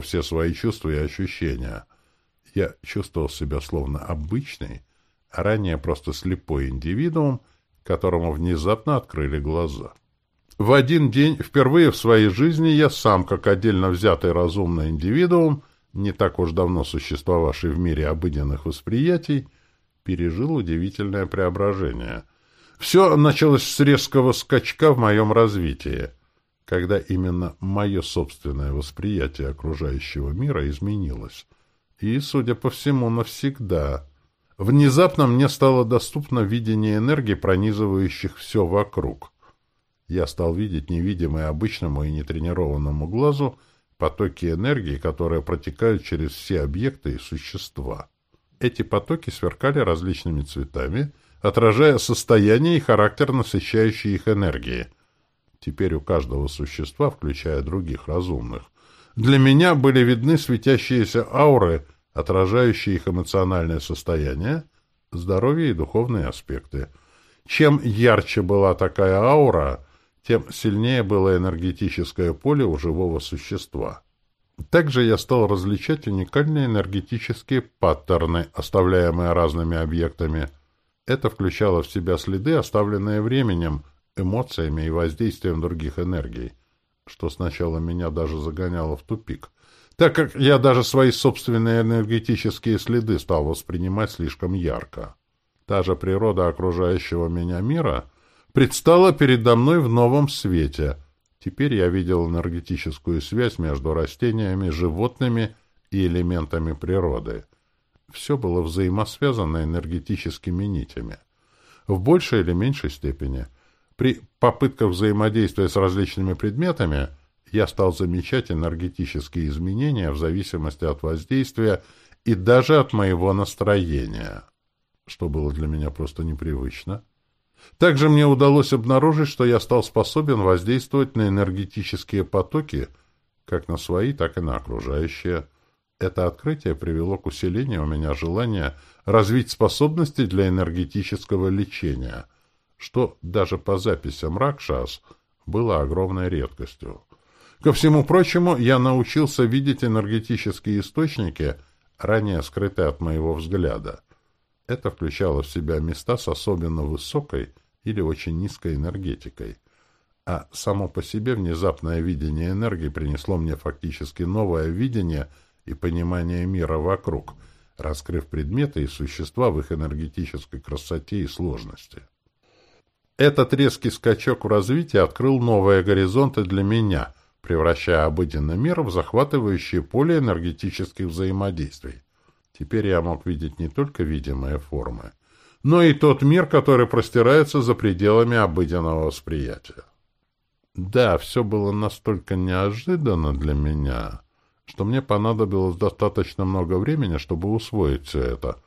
все свои чувства и ощущения. Я чувствовал себя словно обычный, а ранее просто слепой индивидуум, которому внезапно открыли глаза. В один день, впервые в своей жизни, я сам, как отдельно взятый разумный индивидуум, не так уж давно существовавший в мире обыденных восприятий, пережил удивительное преображение. Все началось с резкого скачка в моем развитии, когда именно мое собственное восприятие окружающего мира изменилось. И, судя по всему, навсегда. Внезапно мне стало доступно видение энергии, пронизывающих все вокруг — я стал видеть невидимые обычному и нетренированному глазу потоки энергии, которые протекают через все объекты и существа. Эти потоки сверкали различными цветами, отражая состояние и характер насыщающей их энергии. Теперь у каждого существа, включая других разумных, для меня были видны светящиеся ауры, отражающие их эмоциональное состояние, здоровье и духовные аспекты. Чем ярче была такая аура, тем сильнее было энергетическое поле у живого существа. Также я стал различать уникальные энергетические паттерны, оставляемые разными объектами. Это включало в себя следы, оставленные временем, эмоциями и воздействием других энергий, что сначала меня даже загоняло в тупик, так как я даже свои собственные энергетические следы стал воспринимать слишком ярко. Та же природа окружающего меня мира — предстала передо мной в новом свете. Теперь я видел энергетическую связь между растениями, животными и элементами природы. Все было взаимосвязано энергетическими нитями. В большей или меньшей степени. При попытках взаимодействия с различными предметами я стал замечать энергетические изменения в зависимости от воздействия и даже от моего настроения, что было для меня просто непривычно. Также мне удалось обнаружить, что я стал способен воздействовать на энергетические потоки, как на свои, так и на окружающие. Это открытие привело к усилению у меня желания развить способности для энергетического лечения, что даже по записям Ракшас было огромной редкостью. Ко всему прочему, я научился видеть энергетические источники, ранее скрытые от моего взгляда — это включало в себя места с особенно высокой или очень низкой энергетикой. А само по себе внезапное видение энергии принесло мне фактически новое видение и понимание мира вокруг, раскрыв предметы и существа в их энергетической красоте и сложности. Этот резкий скачок в развитии открыл новые горизонты для меня, превращая обыденный мир в захватывающее поле энергетических взаимодействий. Теперь я мог видеть не только видимые формы, но и тот мир, который простирается за пределами обыденного восприятия. Да, все было настолько неожиданно для меня, что мне понадобилось достаточно много времени, чтобы усвоить все это.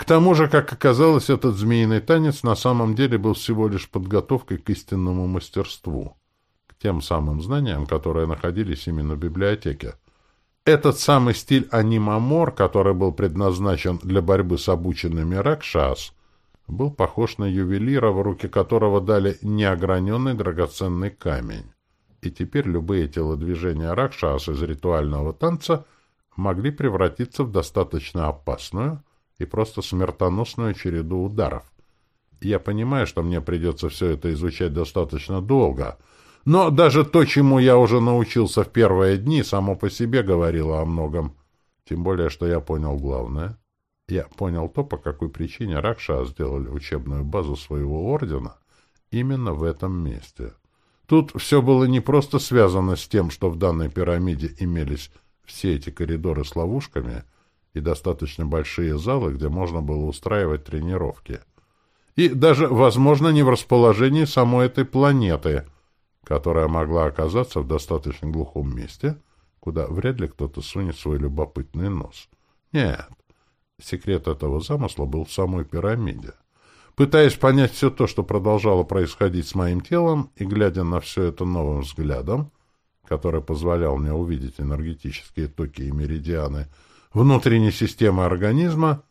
К тому же, как оказалось, этот змеиный танец на самом деле был всего лишь подготовкой к истинному мастерству, к тем самым знаниям, которые находились именно в библиотеке. Этот самый стиль анимамор, который был предназначен для борьбы с обученными ракшас, был похож на ювелира, в руки которого дали неограненный драгоценный камень. И теперь любые телодвижения ракшас из ритуального танца могли превратиться в достаточно опасную и просто смертоносную череду ударов. Я понимаю, что мне придется все это изучать достаточно долго — но даже то, чему я уже научился в первые дни, само по себе говорило о многом. Тем более, что я понял главное. Я понял то, по какой причине Ракша сделали учебную базу своего ордена именно в этом месте. Тут все было не просто связано с тем, что в данной пирамиде имелись все эти коридоры с ловушками и достаточно большие залы, где можно было устраивать тренировки. И даже, возможно, не в расположении самой этой планеты — которая могла оказаться в достаточно глухом месте, куда вряд ли кто-то сунет свой любопытный нос. Нет, секрет этого замысла был в самой пирамиде. Пытаясь понять все то, что продолжало происходить с моим телом, и глядя на все это новым взглядом, который позволял мне увидеть энергетические токи и меридианы внутренней системы организма,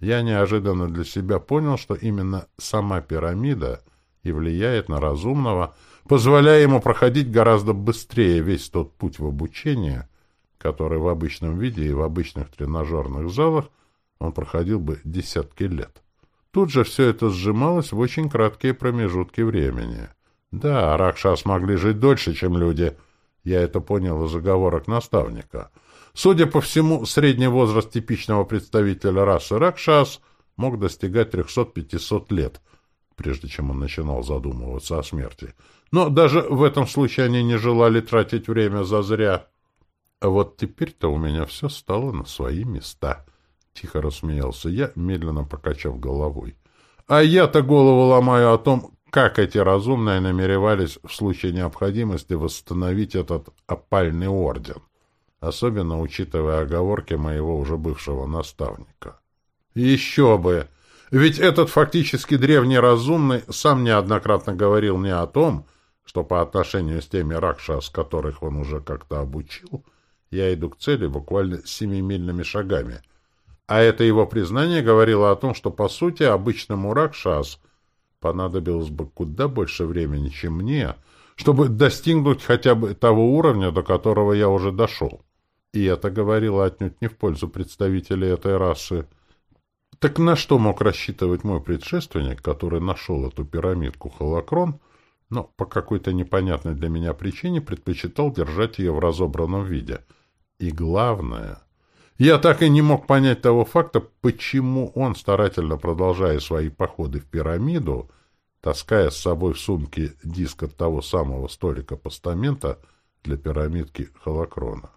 я неожиданно для себя понял, что именно сама пирамида и влияет на разумного, позволяя ему проходить гораздо быстрее весь тот путь в обучение, который в обычном виде и в обычных тренажерных залах он проходил бы десятки лет. Тут же все это сжималось в очень краткие промежутки времени. Да, Ракшас могли жить дольше, чем люди. Я это понял из заговорок наставника. Судя по всему, средний возраст типичного представителя расы Ракшас мог достигать 300-500 лет, прежде чем он начинал задумываться о смерти. Но даже в этом случае они не желали тратить время зазря. А вот теперь-то у меня все стало на свои места. Тихо рассмеялся я, медленно покачав головой. А я-то голову ломаю о том, как эти разумные намеревались в случае необходимости восстановить этот опальный орден, особенно учитывая оговорки моего уже бывшего наставника. Еще бы! Ведь этот фактически древний разумный сам неоднократно говорил мне о том, что по отношению с теми ракшас, которых он уже как-то обучил, я иду к цели буквально семимильными шагами. А это его признание говорило о том, что, по сути, обычному ракшас понадобилось бы куда больше времени, чем мне, чтобы достигнуть хотя бы того уровня, до которого я уже дошел. И это говорило отнюдь не в пользу представителей этой расы. Так на что мог рассчитывать мой предшественник, который нашел эту пирамидку Холокрон, но по какой-то непонятной для меня причине предпочитал держать ее в разобранном виде. И главное, я так и не мог понять того факта, почему он, старательно продолжая свои походы в пирамиду, таская с собой в сумке диск от того самого столика-постамента для пирамидки холокрона.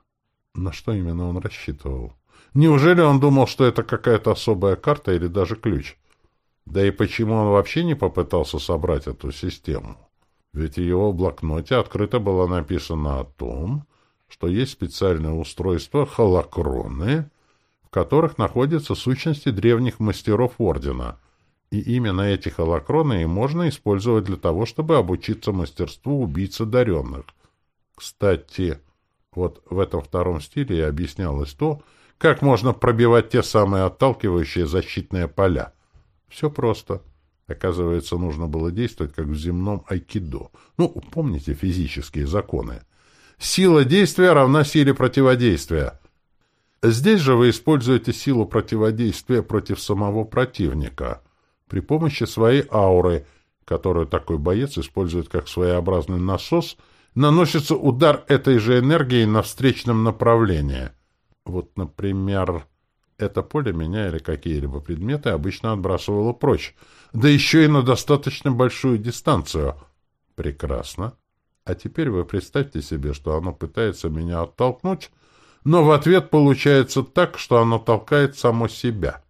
На что именно он рассчитывал? Неужели он думал, что это какая-то особая карта или даже ключ? Да и почему он вообще не попытался собрать эту систему? Ведь в его блокноте открыто было написано о том, что есть специальное устройство холокроны, в которых находятся сущности древних мастеров Ордена, и именно эти холокроны и можно использовать для того, чтобы обучиться мастерству убийц одаренных. Кстати, вот в этом втором стиле и объяснялось то, как можно пробивать те самые отталкивающие защитные поля. Все просто. Оказывается, нужно было действовать, как в земном айкидо. Ну, помните физические законы. Сила действия равна силе противодействия. Здесь же вы используете силу противодействия против самого противника при помощи своей ауры, которую такой боец использует как своеобразный насос, наносится удар этой же энергией на встречном направлении. Вот, например, это поле меня или какие-либо предметы обычно отбрасывало прочь, да еще и на достаточно большую дистанцию. Прекрасно. А теперь вы представьте себе, что оно пытается меня оттолкнуть, но в ответ получается так, что оно толкает само себя.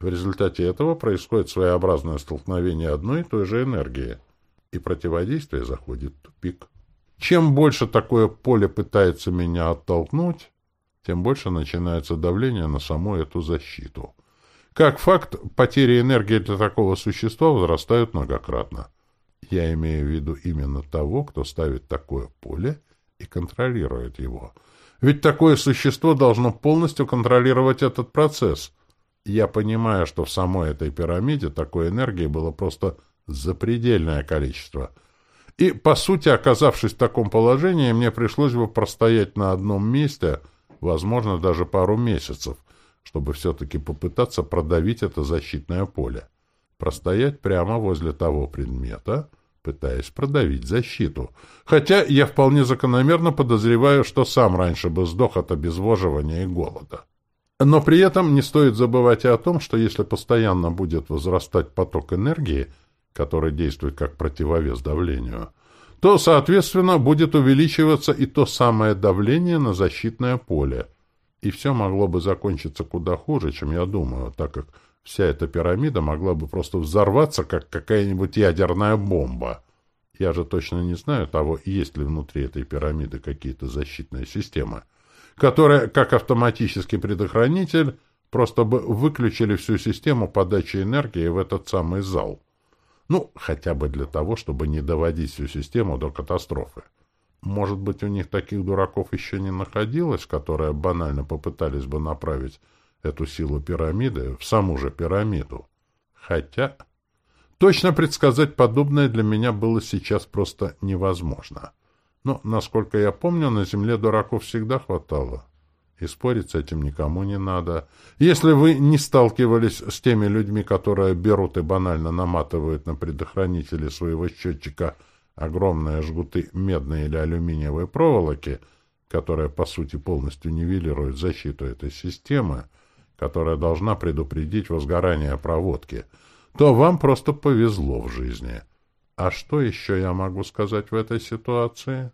В результате этого происходит своеобразное столкновение одной и той же энергии, и противодействие заходит в тупик. Чем больше такое поле пытается меня оттолкнуть, тем больше начинается давление на саму эту защиту. Как факт, потери энергии для такого существа возрастают многократно. Я имею в виду именно того, кто ставит такое поле и контролирует его. Ведь такое существо должно полностью контролировать этот процесс. Я понимаю, что в самой этой пирамиде такой энергии было просто запредельное количество. И, по сути, оказавшись в таком положении, мне пришлось бы простоять на одном месте, возможно, даже пару месяцев, чтобы все-таки попытаться продавить это защитное поле. Простоять прямо возле того предмета, пытаясь продавить защиту. Хотя я вполне закономерно подозреваю, что сам раньше бы сдох от обезвоживания и голода. Но при этом не стоит забывать и о том, что если постоянно будет возрастать поток энергии, который действует как противовес давлению, то, соответственно, будет увеличиваться и то самое давление на защитное поле – и все могло бы закончиться куда хуже, чем я думаю, так как вся эта пирамида могла бы просто взорваться, как какая-нибудь ядерная бомба. Я же точно не знаю того, есть ли внутри этой пирамиды какие-то защитные системы, которые, как автоматический предохранитель, просто бы выключили всю систему подачи энергии в этот самый зал. Ну, хотя бы для того, чтобы не доводить всю систему до катастрофы. Может быть, у них таких дураков еще не находилось, которые банально попытались бы направить эту силу пирамиды в саму же пирамиду. Хотя... Точно предсказать подобное для меня было сейчас просто невозможно. Но, насколько я помню, на Земле дураков всегда хватало. И спорить с этим никому не надо. Если вы не сталкивались с теми людьми, которые берут и банально наматывают на предохранители своего счетчика огромные жгуты медной или алюминиевой проволоки, которая, по сути, полностью нивелирует защиту этой системы, которая должна предупредить возгорание проводки, то вам просто повезло в жизни. А что еще я могу сказать в этой ситуации?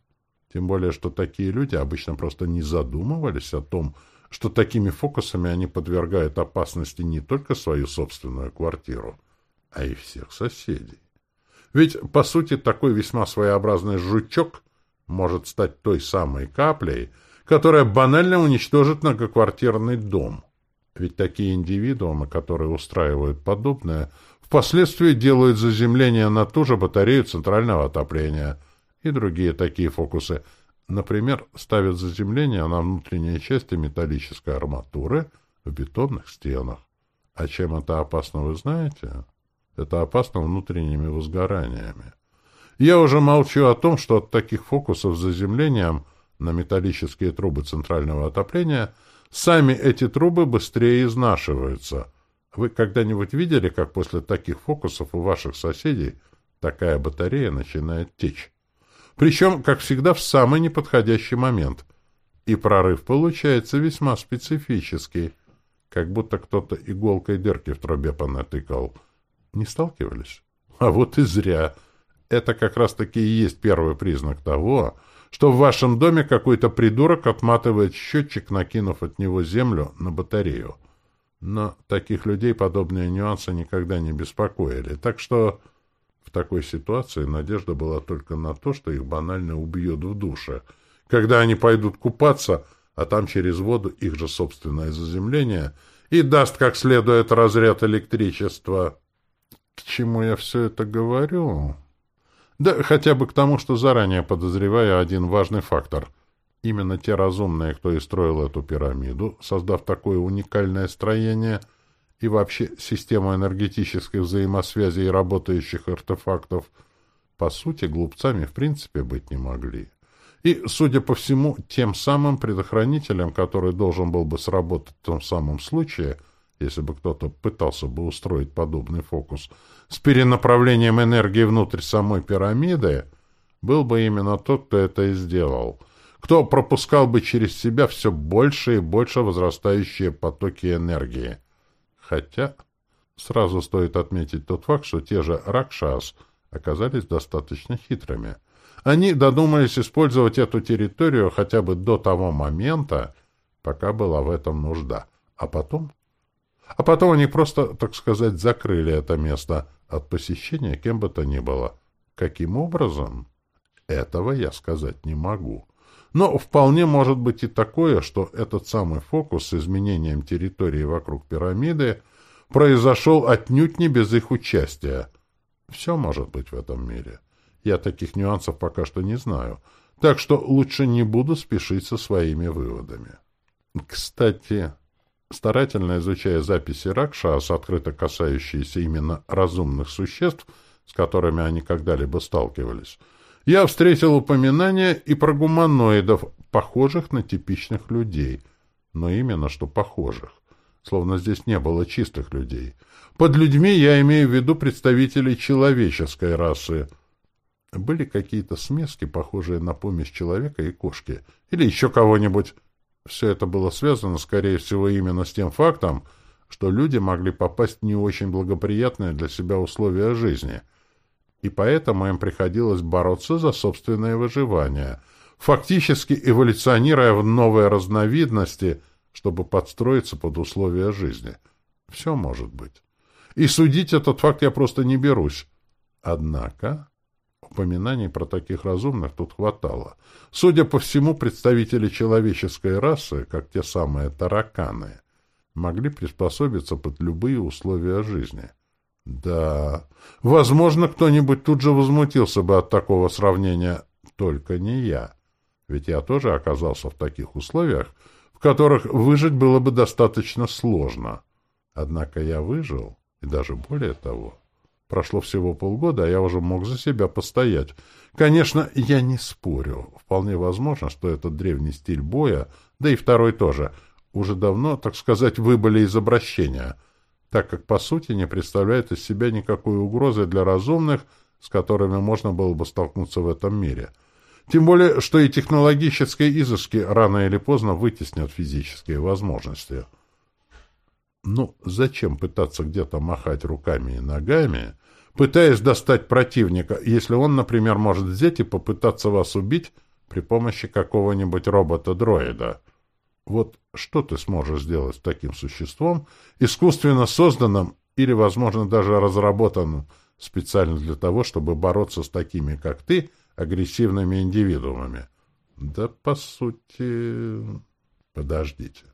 Тем более, что такие люди обычно просто не задумывались о том, что такими фокусами они подвергают опасности не только свою собственную квартиру, а и всех соседей. Ведь, по сути, такой весьма своеобразный жучок может стать той самой каплей, которая банально уничтожит многоквартирный дом. Ведь такие индивидуумы, которые устраивают подобное, впоследствии делают заземление на ту же батарею центрального отопления – и другие такие фокусы. Например, ставят заземление на внутренней части металлической арматуры в бетонных стенах. А чем это опасно, вы знаете? Это опасно внутренними возгораниями. Я уже молчу о том, что от таких фокусов с заземлением на металлические трубы центрального отопления сами эти трубы быстрее изнашиваются. Вы когда-нибудь видели, как после таких фокусов у ваших соседей такая батарея начинает течь? Причем, как всегда, в самый неподходящий момент. И прорыв получается весьма специфический, как будто кто-то иголкой дырки в трубе понатыкал. Не сталкивались? А вот и зря. Это как раз-таки и есть первый признак того, что в вашем доме какой-то придурок отматывает счетчик, накинув от него землю на батарею. Но таких людей подобные нюансы никогда не беспокоили, так что такой ситуации надежда была только на то, что их банально убьет в душе. Когда они пойдут купаться, а там через воду их же собственное заземление, и даст как следует разряд электричества. К чему я все это говорю? Да хотя бы к тому, что заранее подозреваю один важный фактор. Именно те разумные, кто и строил эту пирамиду, создав такое уникальное строение — и вообще система энергетической взаимосвязи и работающих артефактов, по сути, глупцами в принципе быть не могли. И, судя по всему, тем самым предохранителем, который должен был бы сработать в том самом случае, если бы кто-то пытался бы устроить подобный фокус, с перенаправлением энергии внутрь самой пирамиды, был бы именно тот, кто это и сделал, кто пропускал бы через себя все больше и больше возрастающие потоки энергии — Хотя сразу стоит отметить тот факт, что те же Ракшас оказались достаточно хитрыми. Они додумались использовать эту территорию хотя бы до того момента, пока была в этом нужда. А потом... А потом они просто, так сказать, закрыли это место от посещения кем бы то ни было. Каким образом? Этого я сказать не могу. Но вполне может быть и такое, что этот самый фокус с изменением территории вокруг пирамиды произошел отнюдь не без их участия. Все может быть в этом мире. Я таких нюансов пока что не знаю, так что лучше не буду спешить со своими выводами. Кстати, старательно изучая записи Ракшас, открыто касающиеся именно разумных существ, с которыми они когда-либо сталкивались, я встретил упоминания и про гуманоидов, похожих на типичных людей, но именно что похожих, словно здесь не было чистых людей. Под людьми я имею в виду представителей человеческой расы. Были какие-то смески, похожие на помесь человека и кошки, или еще кого-нибудь. Все это было связано, скорее всего, именно с тем фактом, что люди могли попасть в не очень благоприятные для себя условия жизни — и поэтому им приходилось бороться за собственное выживание, фактически эволюционируя в новые разновидности, чтобы подстроиться под условия жизни. Все может быть. И судить этот факт я просто не берусь. Однако упоминаний про таких разумных тут хватало. Судя по всему, представители человеческой расы, как те самые тараканы, могли приспособиться под любые условия жизни — да, возможно, кто-нибудь тут же возмутился бы от такого сравнения, только не я. Ведь я тоже оказался в таких условиях, в которых выжить было бы достаточно сложно. Однако я выжил, и даже более того. Прошло всего полгода, а я уже мог за себя постоять. Конечно, я не спорю. Вполне возможно, что этот древний стиль боя да и второй тоже, уже давно, так сказать, выбыли из обращения, так как, по сути, не представляет из себя никакой угрозы для разумных, с которыми можно было бы столкнуться в этом мире. Тем более, что и технологические изыски рано или поздно вытеснят физические возможности. Ну, зачем пытаться где-то махать руками и ногами, пытаясь достать противника, если он, например, может взять и попытаться вас убить при помощи какого-нибудь робота-дроида? Вот что ты сможешь сделать с таким существом, искусственно созданным или, возможно, даже разработанным специально для того, чтобы бороться с такими, как ты, агрессивными индивидуумами? Да, по сути... Подождите.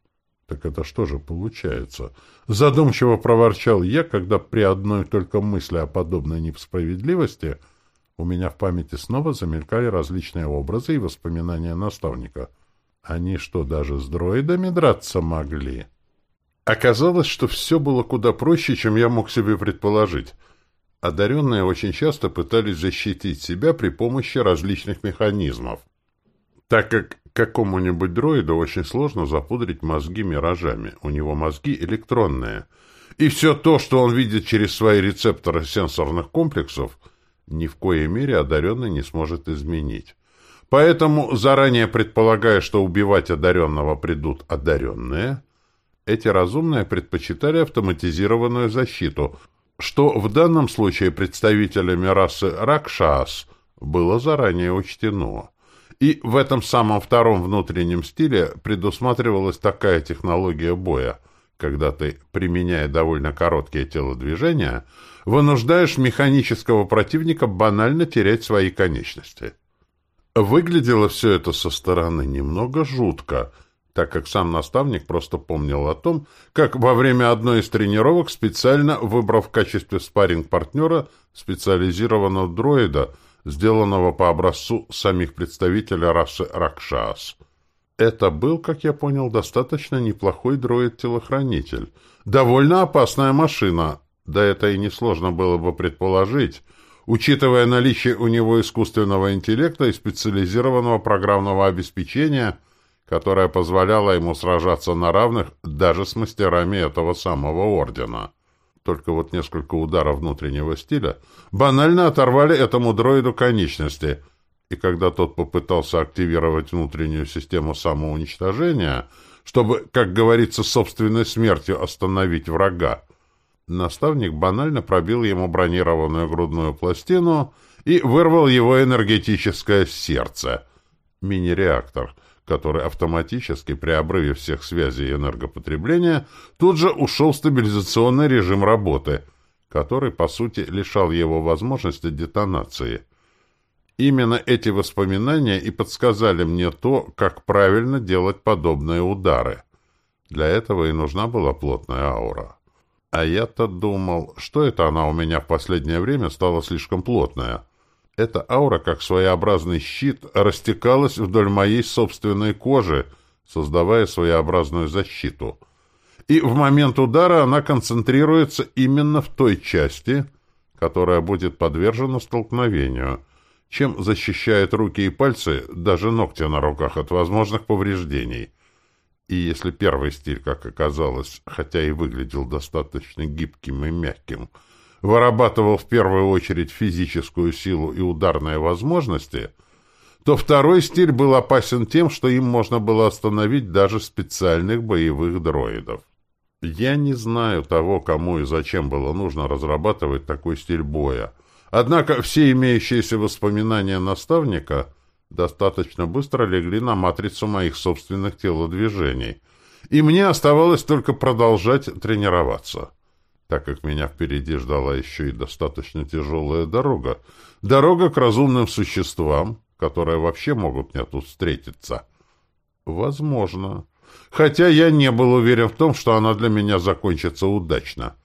Так это что же получается? Задумчиво проворчал я, когда при одной только мысли о подобной несправедливости у меня в памяти снова замелькали различные образы и воспоминания наставника. Они что, даже с дроидами драться могли? Оказалось, что все было куда проще, чем я мог себе предположить. Одаренные очень часто пытались защитить себя при помощи различных механизмов. Так как какому-нибудь дроиду очень сложно запудрить мозги миражами. У него мозги электронные. И все то, что он видит через свои рецепторы сенсорных комплексов, ни в коей мере одаренный не сможет изменить. Поэтому, заранее предполагая, что убивать одаренного придут одаренные, эти разумные предпочитали автоматизированную защиту, что в данном случае представителями расы Ракшас было заранее учтено. И в этом самом втором внутреннем стиле предусматривалась такая технология боя, когда ты, применяя довольно короткие телодвижения, вынуждаешь механического противника банально терять свои конечности. Выглядело все это со стороны немного жутко, так как сам наставник просто помнил о том, как во время одной из тренировок, специально выбрав в качестве спарринг-партнера специализированного дроида – сделанного по образцу самих представителей расы Ракшас. Это был, как я понял, достаточно неплохой дроид-телохранитель. Довольно опасная машина, да это и несложно было бы предположить, учитывая наличие у него искусственного интеллекта и специализированного программного обеспечения, которое позволяло ему сражаться на равных даже с мастерами этого самого ордена. Только вот несколько ударов внутреннего стиля банально оторвали этому дроиду конечности, и когда тот попытался активировать внутреннюю систему самоуничтожения, чтобы, как говорится, собственной смертью остановить врага, наставник банально пробил ему бронированную грудную пластину и вырвал его энергетическое сердце. Мини-реактор — который автоматически при обрыве всех связей энергопотребления тут же ушел в стабилизационный режим работы, который, по сути, лишал его возможности детонации. Именно эти воспоминания и подсказали мне то, как правильно делать подобные удары. Для этого и нужна была плотная аура. А я-то думал, что это она у меня в последнее время стала слишком плотная. Эта аура, как своеобразный щит, растекалась вдоль моей собственной кожи, создавая своеобразную защиту. И в момент удара она концентрируется именно в той части, которая будет подвержена столкновению, чем защищает руки и пальцы, даже ногти на руках от возможных повреждений. И если первый стиль, как оказалось, хотя и выглядел достаточно гибким и мягким, — вырабатывал в первую очередь физическую силу и ударные возможности, то второй стиль был опасен тем, что им можно было остановить даже специальных боевых дроидов. Я не знаю того, кому и зачем было нужно разрабатывать такой стиль боя. Однако все имеющиеся воспоминания наставника достаточно быстро легли на матрицу моих собственных телодвижений, и мне оставалось только продолжать тренироваться так как меня впереди ждала еще и достаточно тяжелая дорога. Дорога к разумным существам, которые вообще могут мне тут встретиться. Возможно. Хотя я не был уверен в том, что она для меня закончится удачно.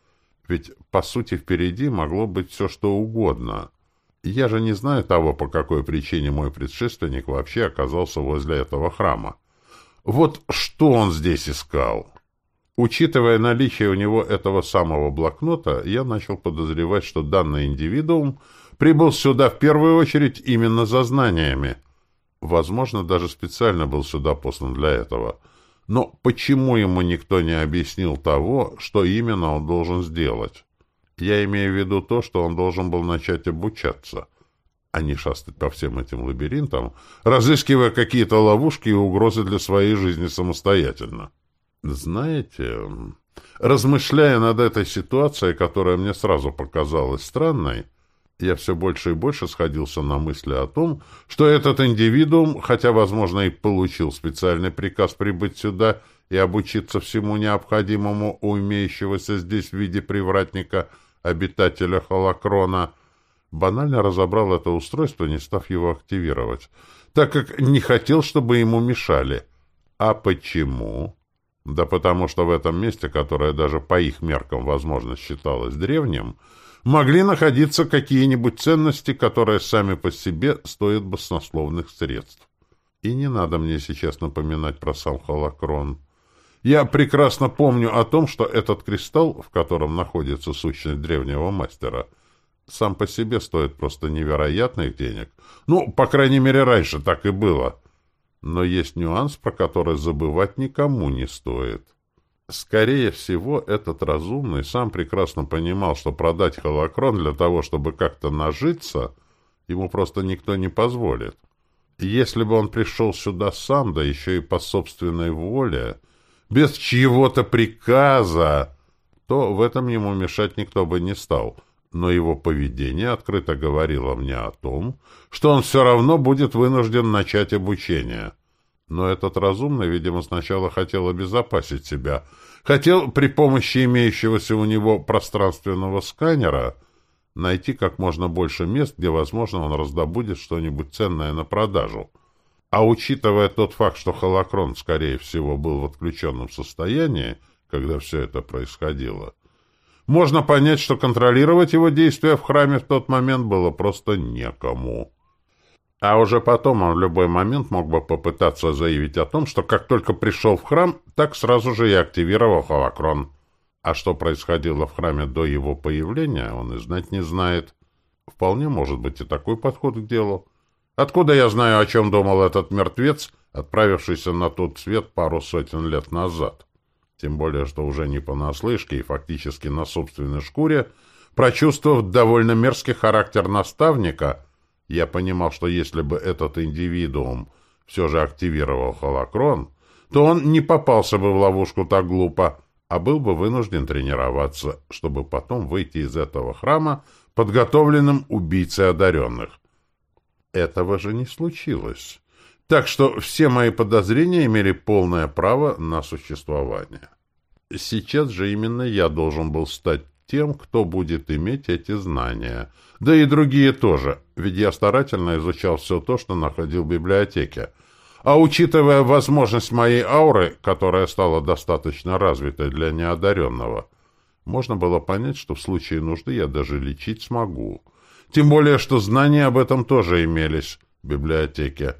Ведь, по сути, впереди могло быть все, что угодно. Я же не знаю того, по какой причине мой предшественник вообще оказался возле этого храма. Вот что он здесь искал? Учитывая наличие у него этого самого блокнота, я начал подозревать, что данный индивидуум прибыл сюда в первую очередь именно за знаниями. Возможно, даже специально был сюда послан для этого. Но почему ему никто не объяснил того, что именно он должен сделать? Я имею в виду то, что он должен был начать обучаться, а не шастать по всем этим лабиринтам, разыскивая какие-то ловушки и угрозы для своей жизни самостоятельно. Знаете, размышляя над этой ситуацией, которая мне сразу показалась странной, я все больше и больше сходился на мысли о том, что этот индивидуум, хотя, возможно, и получил специальный приказ прибыть сюда и обучиться всему необходимому у имеющегося здесь в виде привратника обитателя Холокрона, банально разобрал это устройство, не став его активировать, так как не хотел, чтобы ему мешали. А почему? Да потому что в этом месте, которое даже по их меркам, возможно, считалось древним, могли находиться какие-нибудь ценности, которые сами по себе стоят баснословных средств. И не надо мне сейчас напоминать про сам холокрон. Я прекрасно помню о том, что этот кристалл, в котором находится сущность древнего мастера, сам по себе стоит просто невероятных денег. Ну, по крайней мере, раньше так и было. Но есть нюанс, про который забывать никому не стоит. Скорее всего, этот разумный сам прекрасно понимал, что продать холокрон для того, чтобы как-то нажиться, ему просто никто не позволит. Если бы он пришел сюда сам, да еще и по собственной воле, без чьего-то приказа, то в этом ему мешать никто бы не стал. Но его поведение открыто говорило мне о том, что он все равно будет вынужден начать обучение. Но этот разумный, видимо, сначала хотел обезопасить себя. Хотел при помощи имеющегося у него пространственного сканера найти как можно больше мест, где, возможно, он раздобудет что-нибудь ценное на продажу. А учитывая тот факт, что холокрон, скорее всего, был в отключенном состоянии, когда все это происходило, можно понять, что контролировать его действия в храме в тот момент было просто некому. А уже потом он в любой момент мог бы попытаться заявить о том, что как только пришел в храм, так сразу же и активировал холокрон. А что происходило в храме до его появления, он и знать не знает. Вполне может быть и такой подход к делу. Откуда я знаю, о чем думал этот мертвец, отправившийся на тот свет пару сотен лет назад? Тем более, что уже не понаслышке и фактически на собственной шкуре, прочувствовав довольно мерзкий характер наставника — я понимал, что если бы этот индивидуум все же активировал холокрон, то он не попался бы в ловушку так глупо, а был бы вынужден тренироваться, чтобы потом выйти из этого храма подготовленным убийцей одаренных. Этого же не случилось. Так что все мои подозрения имели полное право на существование. Сейчас же именно я должен был стать тем, кто будет иметь эти знания. Да и другие тоже, ведь я старательно изучал все то, что находил в библиотеке. А учитывая возможность моей ауры, которая стала достаточно развитой для неодаренного, можно было понять, что в случае нужды я даже лечить смогу. Тем более, что знания об этом тоже имелись в библиотеке.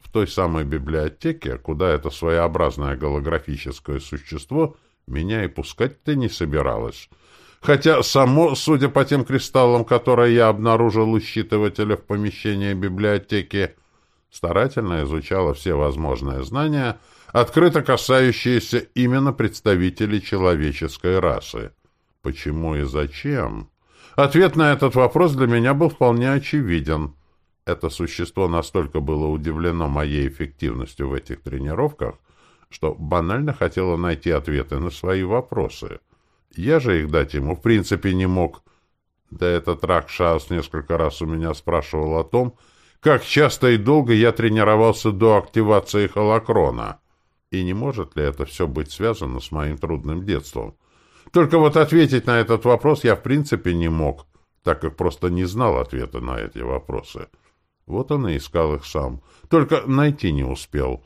В той самой библиотеке, куда это своеобразное голографическое существо меня и пускать-то не собиралось хотя само, судя по тем кристаллам, которые я обнаружил у считывателя в помещении библиотеки, старательно изучала все возможные знания, открыто касающиеся именно представителей человеческой расы. Почему и зачем? Ответ на этот вопрос для меня был вполне очевиден. Это существо настолько было удивлено моей эффективностью в этих тренировках, что банально хотело найти ответы на свои вопросы. Я же их дать ему в принципе не мог. Да этот Ракшас несколько раз у меня спрашивал о том, как часто и долго я тренировался до активации холокрона. И не может ли это все быть связано с моим трудным детством? Только вот ответить на этот вопрос я в принципе не мог, так как просто не знал ответа на эти вопросы. Вот он и искал их сам. Только найти не успел.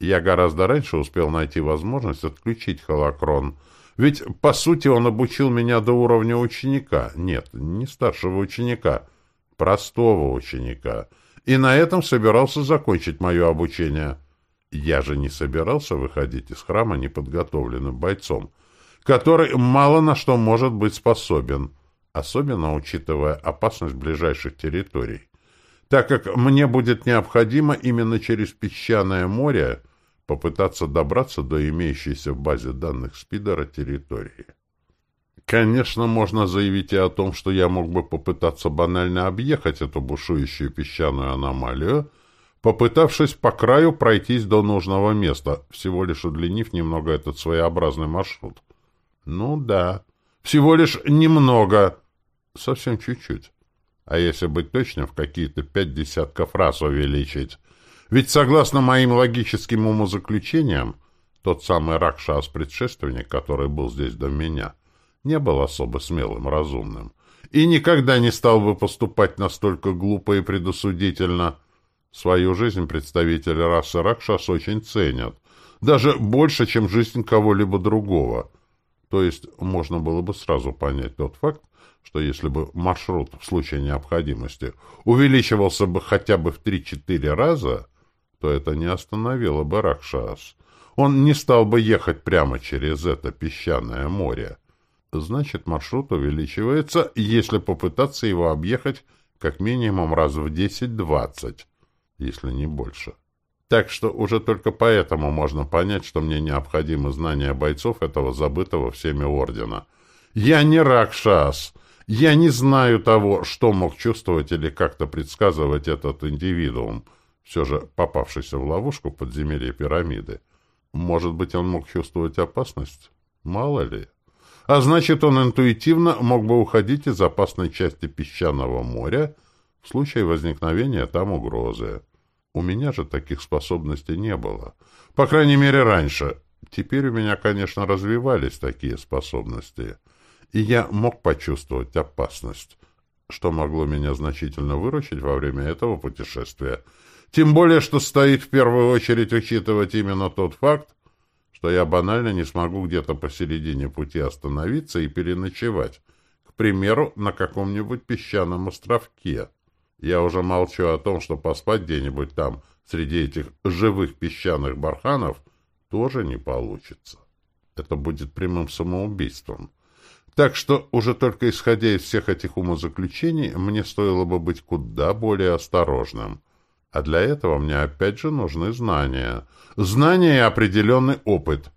Я гораздо раньше успел найти возможность отключить холокрон — ведь, по сути, он обучил меня до уровня ученика. Нет, не старшего ученика, простого ученика. И на этом собирался закончить мое обучение. Я же не собирался выходить из храма неподготовленным бойцом, который мало на что может быть способен, особенно учитывая опасность ближайших территорий, так как мне будет необходимо именно через песчаное море попытаться добраться до имеющейся в базе данных спидера территории. Конечно, можно заявить и о том, что я мог бы попытаться банально объехать эту бушующую песчаную аномалию, попытавшись по краю пройтись до нужного места, всего лишь удлинив немного этот своеобразный маршрут. Ну да, всего лишь немного, совсем чуть-чуть. А если быть точным, в какие-то пять десятков раз увеличить. Ведь согласно моим логическим умозаключениям, тот самый Ракшас-предшественник, который был здесь до меня, не был особо смелым, разумным. И никогда не стал бы поступать настолько глупо и предосудительно. Свою жизнь представители расы Ракшас очень ценят. Даже больше, чем жизнь кого-либо другого. То есть можно было бы сразу понять тот факт, что если бы маршрут в случае необходимости увеличивался бы хотя бы в 3-4 раза, то это не остановило бы Ракшас. Он не стал бы ехать прямо через это песчаное море. Значит, маршрут увеличивается, если попытаться его объехать как минимум раз в 10-20, если не больше. Так что уже только поэтому можно понять, что мне необходимы знания бойцов этого забытого всеми ордена. Я не Ракшас, я не знаю того, что мог чувствовать или как-то предсказывать этот индивидуум, все же попавшийся в ловушку подземелья пирамиды. Может быть, он мог чувствовать опасность? Мало ли. А значит, он интуитивно мог бы уходить из опасной части песчаного моря в случае возникновения там угрозы. У меня же таких способностей не было. По крайней мере, раньше. Теперь у меня, конечно, развивались такие способности — и я мог почувствовать опасность, что могло меня значительно выручить во время этого путешествия. Тем более, что стоит в первую очередь учитывать именно тот факт, что я банально не смогу где-то посередине пути остановиться и переночевать, к примеру, на каком-нибудь песчаном островке. Я уже молчу о том, что поспать где-нибудь там, среди этих живых песчаных барханов, тоже не получится. Это будет прямым самоубийством. Так что, уже только исходя из всех этих умозаключений, мне стоило бы быть куда более осторожным. А для этого мне опять же нужны знания. Знания и определенный опыт.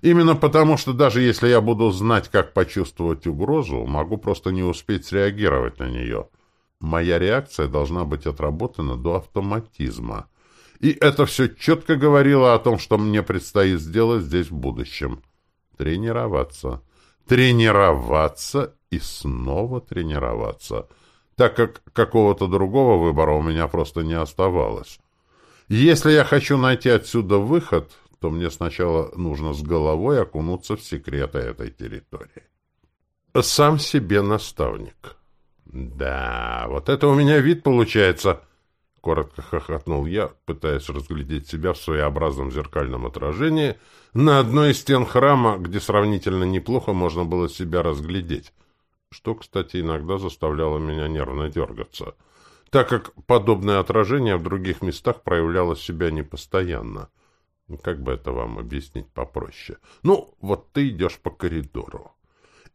Именно потому, что даже если я буду знать, как почувствовать угрозу, могу просто не успеть среагировать на нее. Моя реакция должна быть отработана до автоматизма. И это все четко говорило о том, что мне предстоит сделать здесь в будущем. Тренироваться тренироваться и снова тренироваться, так как какого-то другого выбора у меня просто не оставалось. Если я хочу найти отсюда выход, то мне сначала нужно с головой окунуться в секреты этой территории. Сам себе наставник. Да, вот это у меня вид получается — коротко хохотнул я, пытаясь разглядеть себя в своеобразном зеркальном отражении на одной из стен храма, где сравнительно неплохо можно было себя разглядеть, что, кстати, иногда заставляло меня нервно дергаться, так как подобное отражение в других местах проявляло себя непостоянно. Как бы это вам объяснить попроще? Ну, вот ты идешь по коридору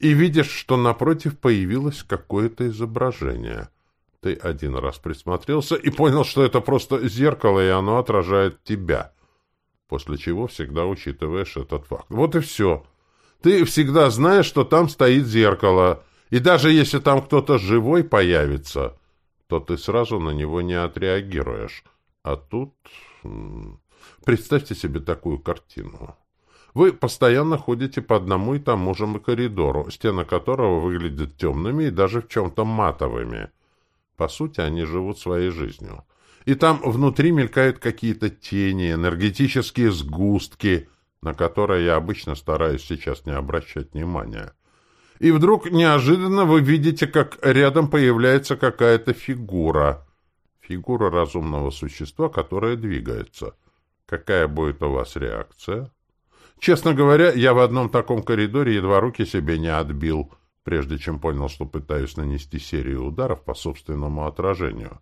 и видишь, что напротив появилось какое-то изображение — ты один раз присмотрелся и понял, что это просто зеркало, и оно отражает тебя. После чего всегда учитываешь этот факт. Вот и все. Ты всегда знаешь, что там стоит зеркало. И даже если там кто-то живой появится, то ты сразу на него не отреагируешь. А тут... Представьте себе такую картину. Вы постоянно ходите по одному и тому же коридору, стены которого выглядят темными и даже в чем-то матовыми. По сути, они живут своей жизнью. И там внутри мелькают какие-то тени, энергетические сгустки, на которые я обычно стараюсь сейчас не обращать внимания. И вдруг неожиданно вы видите, как рядом появляется какая-то фигура. Фигура разумного существа, которая двигается. Какая будет у вас реакция? Честно говоря, я в одном таком коридоре едва руки себе не отбил — прежде чем понял, что пытаюсь нанести серию ударов по собственному отражению.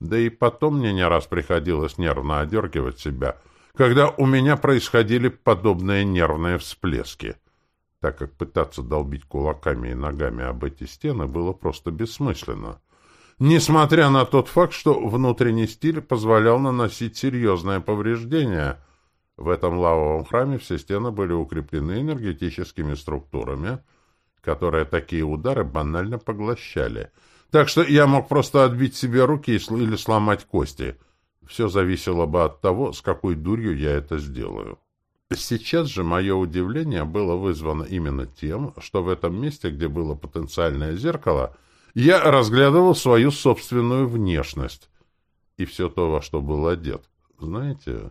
Да и потом мне не раз приходилось нервно одергивать себя, когда у меня происходили подобные нервные всплески, так как пытаться долбить кулаками и ногами об эти стены было просто бессмысленно. Несмотря на тот факт, что внутренний стиль позволял наносить серьезное повреждение, В этом лавовом храме все стены были укреплены энергетическими структурами, которые такие удары банально поглощали. Так что я мог просто отбить себе руки или сломать кости. Все зависело бы от того, с какой дурью я это сделаю. Сейчас же мое удивление было вызвано именно тем, что в этом месте, где было потенциальное зеркало, я разглядывал свою собственную внешность и все то, во что был одет. Знаете,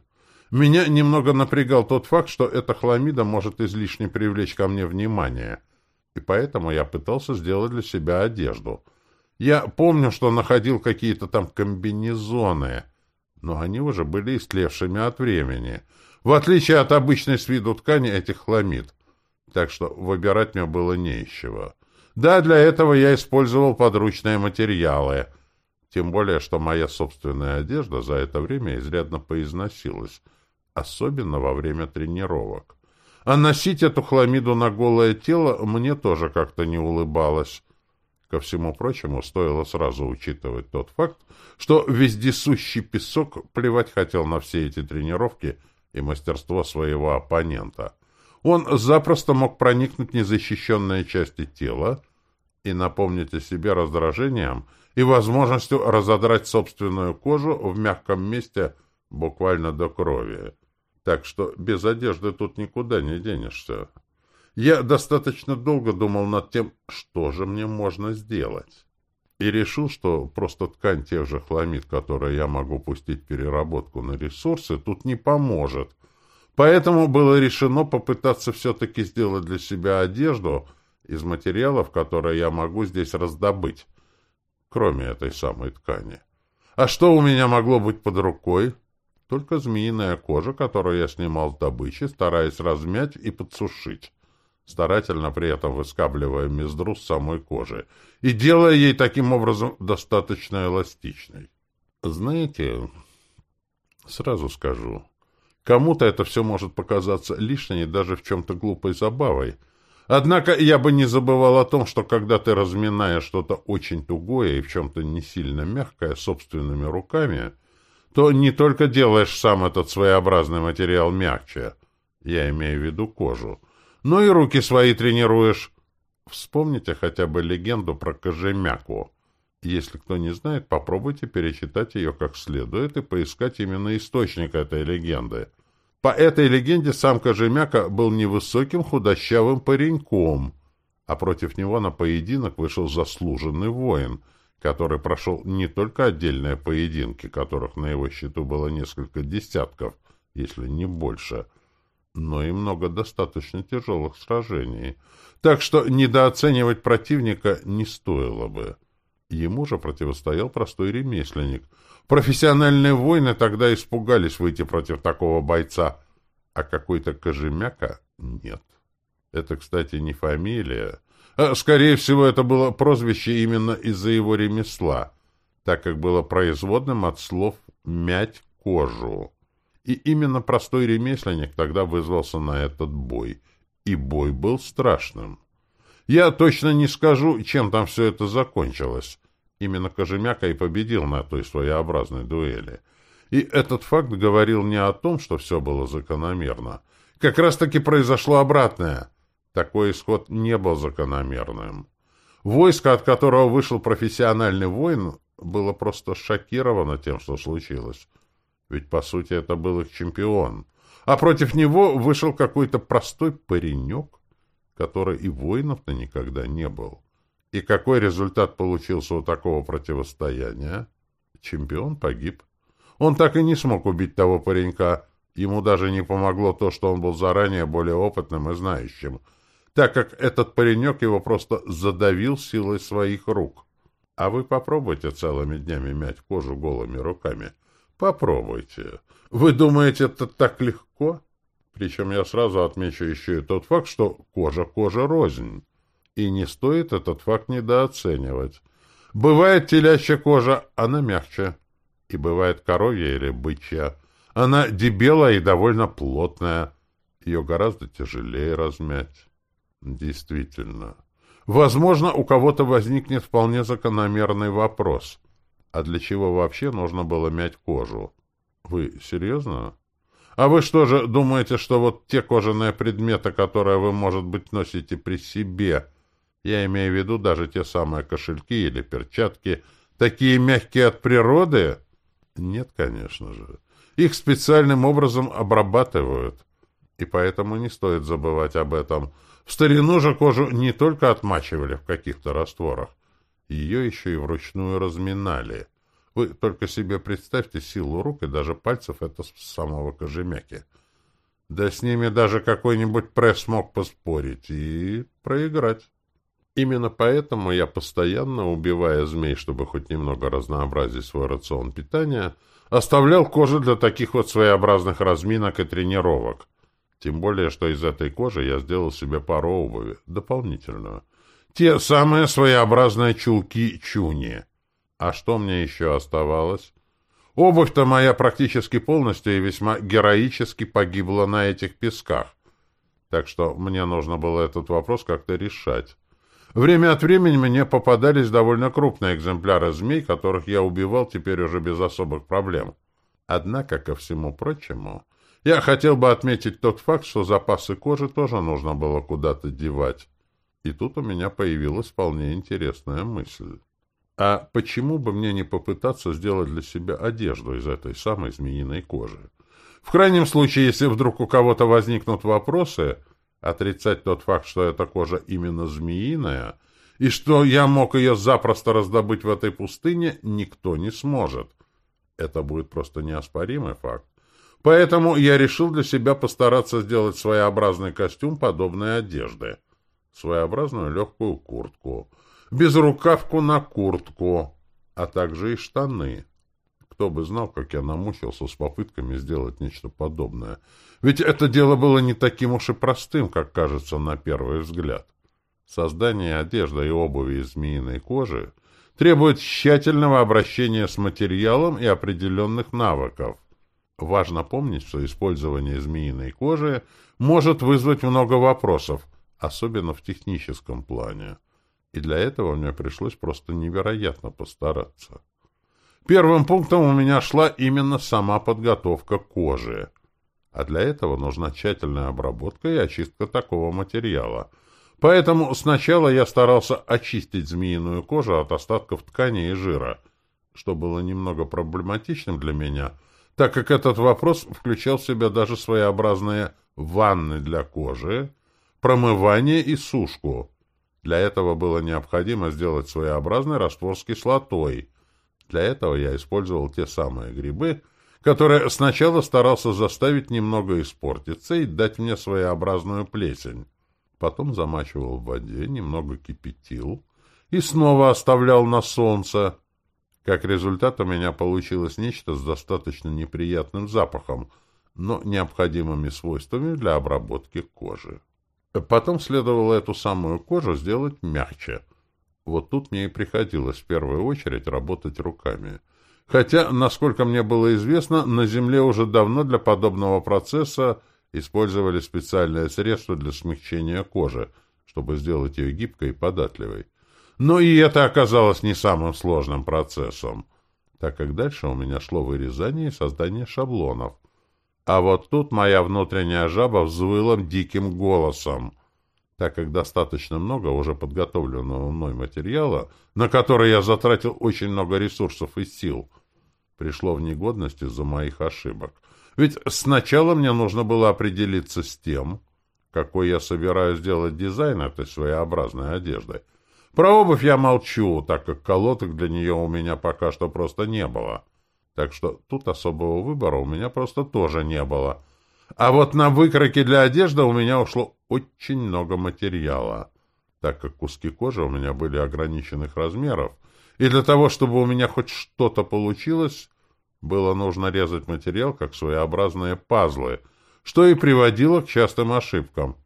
меня немного напрягал тот факт, что эта хламида может излишне привлечь ко мне внимание, и поэтому я пытался сделать для себя одежду. Я помню, что находил какие-то там комбинезоны, но они уже были истлевшими от времени, в отличие от обычной с виду ткани этих хламид. Так что выбирать мне было не из чего. Да, для этого я использовал подручные материалы — тем более, что моя собственная одежда за это время изрядно поизносилась, особенно во время тренировок. А носить эту хламиду на голое тело мне тоже как-то не улыбалось. Ко всему прочему, стоило сразу учитывать тот факт, что вездесущий песок плевать хотел на все эти тренировки и мастерство своего оппонента. Он запросто мог проникнуть в незащищенные части тела и напомнить о себе раздражением — и возможностью разодрать собственную кожу в мягком месте буквально до крови. Так что без одежды тут никуда не денешься. Я достаточно долго думал над тем, что же мне можно сделать. И решил, что просто ткань тех же хламид, которые я могу пустить переработку на ресурсы, тут не поможет. Поэтому было решено попытаться все-таки сделать для себя одежду из материалов, которые я могу здесь раздобыть кроме этой самой ткани. А что у меня могло быть под рукой? Только змеиная кожа, которую я снимал с добычи, стараясь размять и подсушить, старательно при этом выскабливая мездру с самой кожи и делая ей таким образом достаточно эластичной. Знаете, сразу скажу, кому-то это все может показаться лишней даже в чем-то глупой забавой — Однако я бы не забывал о том, что когда ты разминаешь что-то очень тугое и в чем-то не сильно мягкое собственными руками, то не только делаешь сам этот своеобразный материал мягче, я имею в виду кожу, но и руки свои тренируешь. Вспомните хотя бы легенду про кожемяку. Если кто не знает, попробуйте перечитать ее как следует и поискать именно источник этой легенды — по этой легенде сам Кожемяка был невысоким худощавым пареньком, а против него на поединок вышел заслуженный воин, который прошел не только отдельные поединки, которых на его счету было несколько десятков, если не больше, но и много достаточно тяжелых сражений. Так что недооценивать противника не стоило бы. Ему же противостоял простой ремесленник — Профессиональные воины тогда испугались выйти против такого бойца, а какой-то Кожемяка нет. Это, кстати, не фамилия. А, скорее всего, это было прозвище именно из-за его ремесла, так как было производным от слов «мять кожу». И именно простой ремесленник тогда вызвался на этот бой. И бой был страшным. Я точно не скажу, чем там все это закончилось. Именно Кожемяка и победил на той своеобразной дуэли. И этот факт говорил не о том, что все было закономерно. Как раз-таки произошло обратное. Такой исход не был закономерным. Войско, от которого вышел профессиональный воин, было просто шокировано тем, что случилось. Ведь, по сути, это был их чемпион. А против него вышел какой-то простой паренек, который и воинов-то никогда не был. И какой результат получился у такого противостояния? Чемпион погиб. Он так и не смог убить того паренька. Ему даже не помогло то, что он был заранее более опытным и знающим, так как этот паренек его просто задавил силой своих рук. А вы попробуйте целыми днями мять кожу голыми руками. Попробуйте. Вы думаете, это так легко? Причем я сразу отмечу еще и тот факт, что кожа кожа рознь. И не стоит этот факт недооценивать. Бывает телячья кожа, она мягче. И бывает коровья или бычья. Она дебелая и довольно плотная. Ее гораздо тяжелее размять. Действительно. Возможно, у кого-то возникнет вполне закономерный вопрос. А для чего вообще нужно было мять кожу? Вы серьезно? А вы что же думаете, что вот те кожаные предметы, которые вы, может быть, носите при себе, я имею в виду даже те самые кошельки или перчатки, такие мягкие от природы? Нет, конечно же. Их специальным образом обрабатывают. И поэтому не стоит забывать об этом. В старину же кожу не только отмачивали в каких-то растворах, ее еще и вручную разминали. Вы только себе представьте силу рук и даже пальцев этого самого кожемяки. Да с ними даже какой-нибудь пресс мог поспорить и проиграть. Именно поэтому я постоянно, убивая змей, чтобы хоть немного разнообразить свой рацион питания, оставлял кожу для таких вот своеобразных разминок и тренировок. Тем более, что из этой кожи я сделал себе пару обуви, дополнительную. Те самые своеобразные чулки-чуни. А что мне еще оставалось? Обувь-то моя практически полностью и весьма героически погибла на этих песках. Так что мне нужно было этот вопрос как-то решать. Время от времени мне попадались довольно крупные экземпляры змей, которых я убивал теперь уже без особых проблем. Однако, ко всему прочему, я хотел бы отметить тот факт, что запасы кожи тоже нужно было куда-то девать. И тут у меня появилась вполне интересная мысль. А почему бы мне не попытаться сделать для себя одежду из этой самой змеиной кожи? В крайнем случае, если вдруг у кого-то возникнут вопросы, отрицать тот факт, что эта кожа именно змеиная, и что я мог ее запросто раздобыть в этой пустыне, никто не сможет. Это будет просто неоспоримый факт. Поэтому я решил для себя постараться сделать своеобразный костюм подобной одежды. Своеобразную легкую куртку — безрукавку на куртку, а также и штаны. Кто бы знал, как я намучился с попытками сделать нечто подобное. Ведь это дело было не таким уж и простым, как кажется на первый взгляд. Создание одежды и обуви из змеиной кожи требует тщательного обращения с материалом и определенных навыков. Важно помнить, что использование змеиной кожи может вызвать много вопросов, особенно в техническом плане и для этого мне пришлось просто невероятно постараться. Первым пунктом у меня шла именно сама подготовка кожи, а для этого нужна тщательная обработка и очистка такого материала. Поэтому сначала я старался очистить змеиную кожу от остатков ткани и жира, что было немного проблематичным для меня, так как этот вопрос включал в себя даже своеобразные ванны для кожи, промывание и сушку — для этого было необходимо сделать своеобразный раствор с кислотой. Для этого я использовал те самые грибы, которые сначала старался заставить немного испортиться и дать мне своеобразную плесень. Потом замачивал в воде, немного кипятил и снова оставлял на солнце. Как результат у меня получилось нечто с достаточно неприятным запахом, но необходимыми свойствами для обработки кожи. Потом следовало эту самую кожу сделать мягче. Вот тут мне и приходилось в первую очередь работать руками. Хотя, насколько мне было известно, на Земле уже давно для подобного процесса использовали специальные средства для смягчения кожи, чтобы сделать ее гибкой и податливой. Но и это оказалось не самым сложным процессом, так как дальше у меня шло вырезание и создание шаблонов. А вот тут моя внутренняя жаба взвыла диким голосом, так как достаточно много уже подготовленного мной материала, на который я затратил очень много ресурсов и сил, пришло в негодность из-за моих ошибок. Ведь сначала мне нужно было определиться с тем, какой я собираюсь сделать дизайн этой своеобразной одежды. Про обувь я молчу, так как колодок для нее у меня пока что просто не было. Так что тут особого выбора у меня просто тоже не было. А вот на выкройки для одежды у меня ушло очень много материала, так как куски кожи у меня были ограниченных размеров, и для того, чтобы у меня хоть что-то получилось, было нужно резать материал как своеобразные пазлы, что и приводило к частым ошибкам,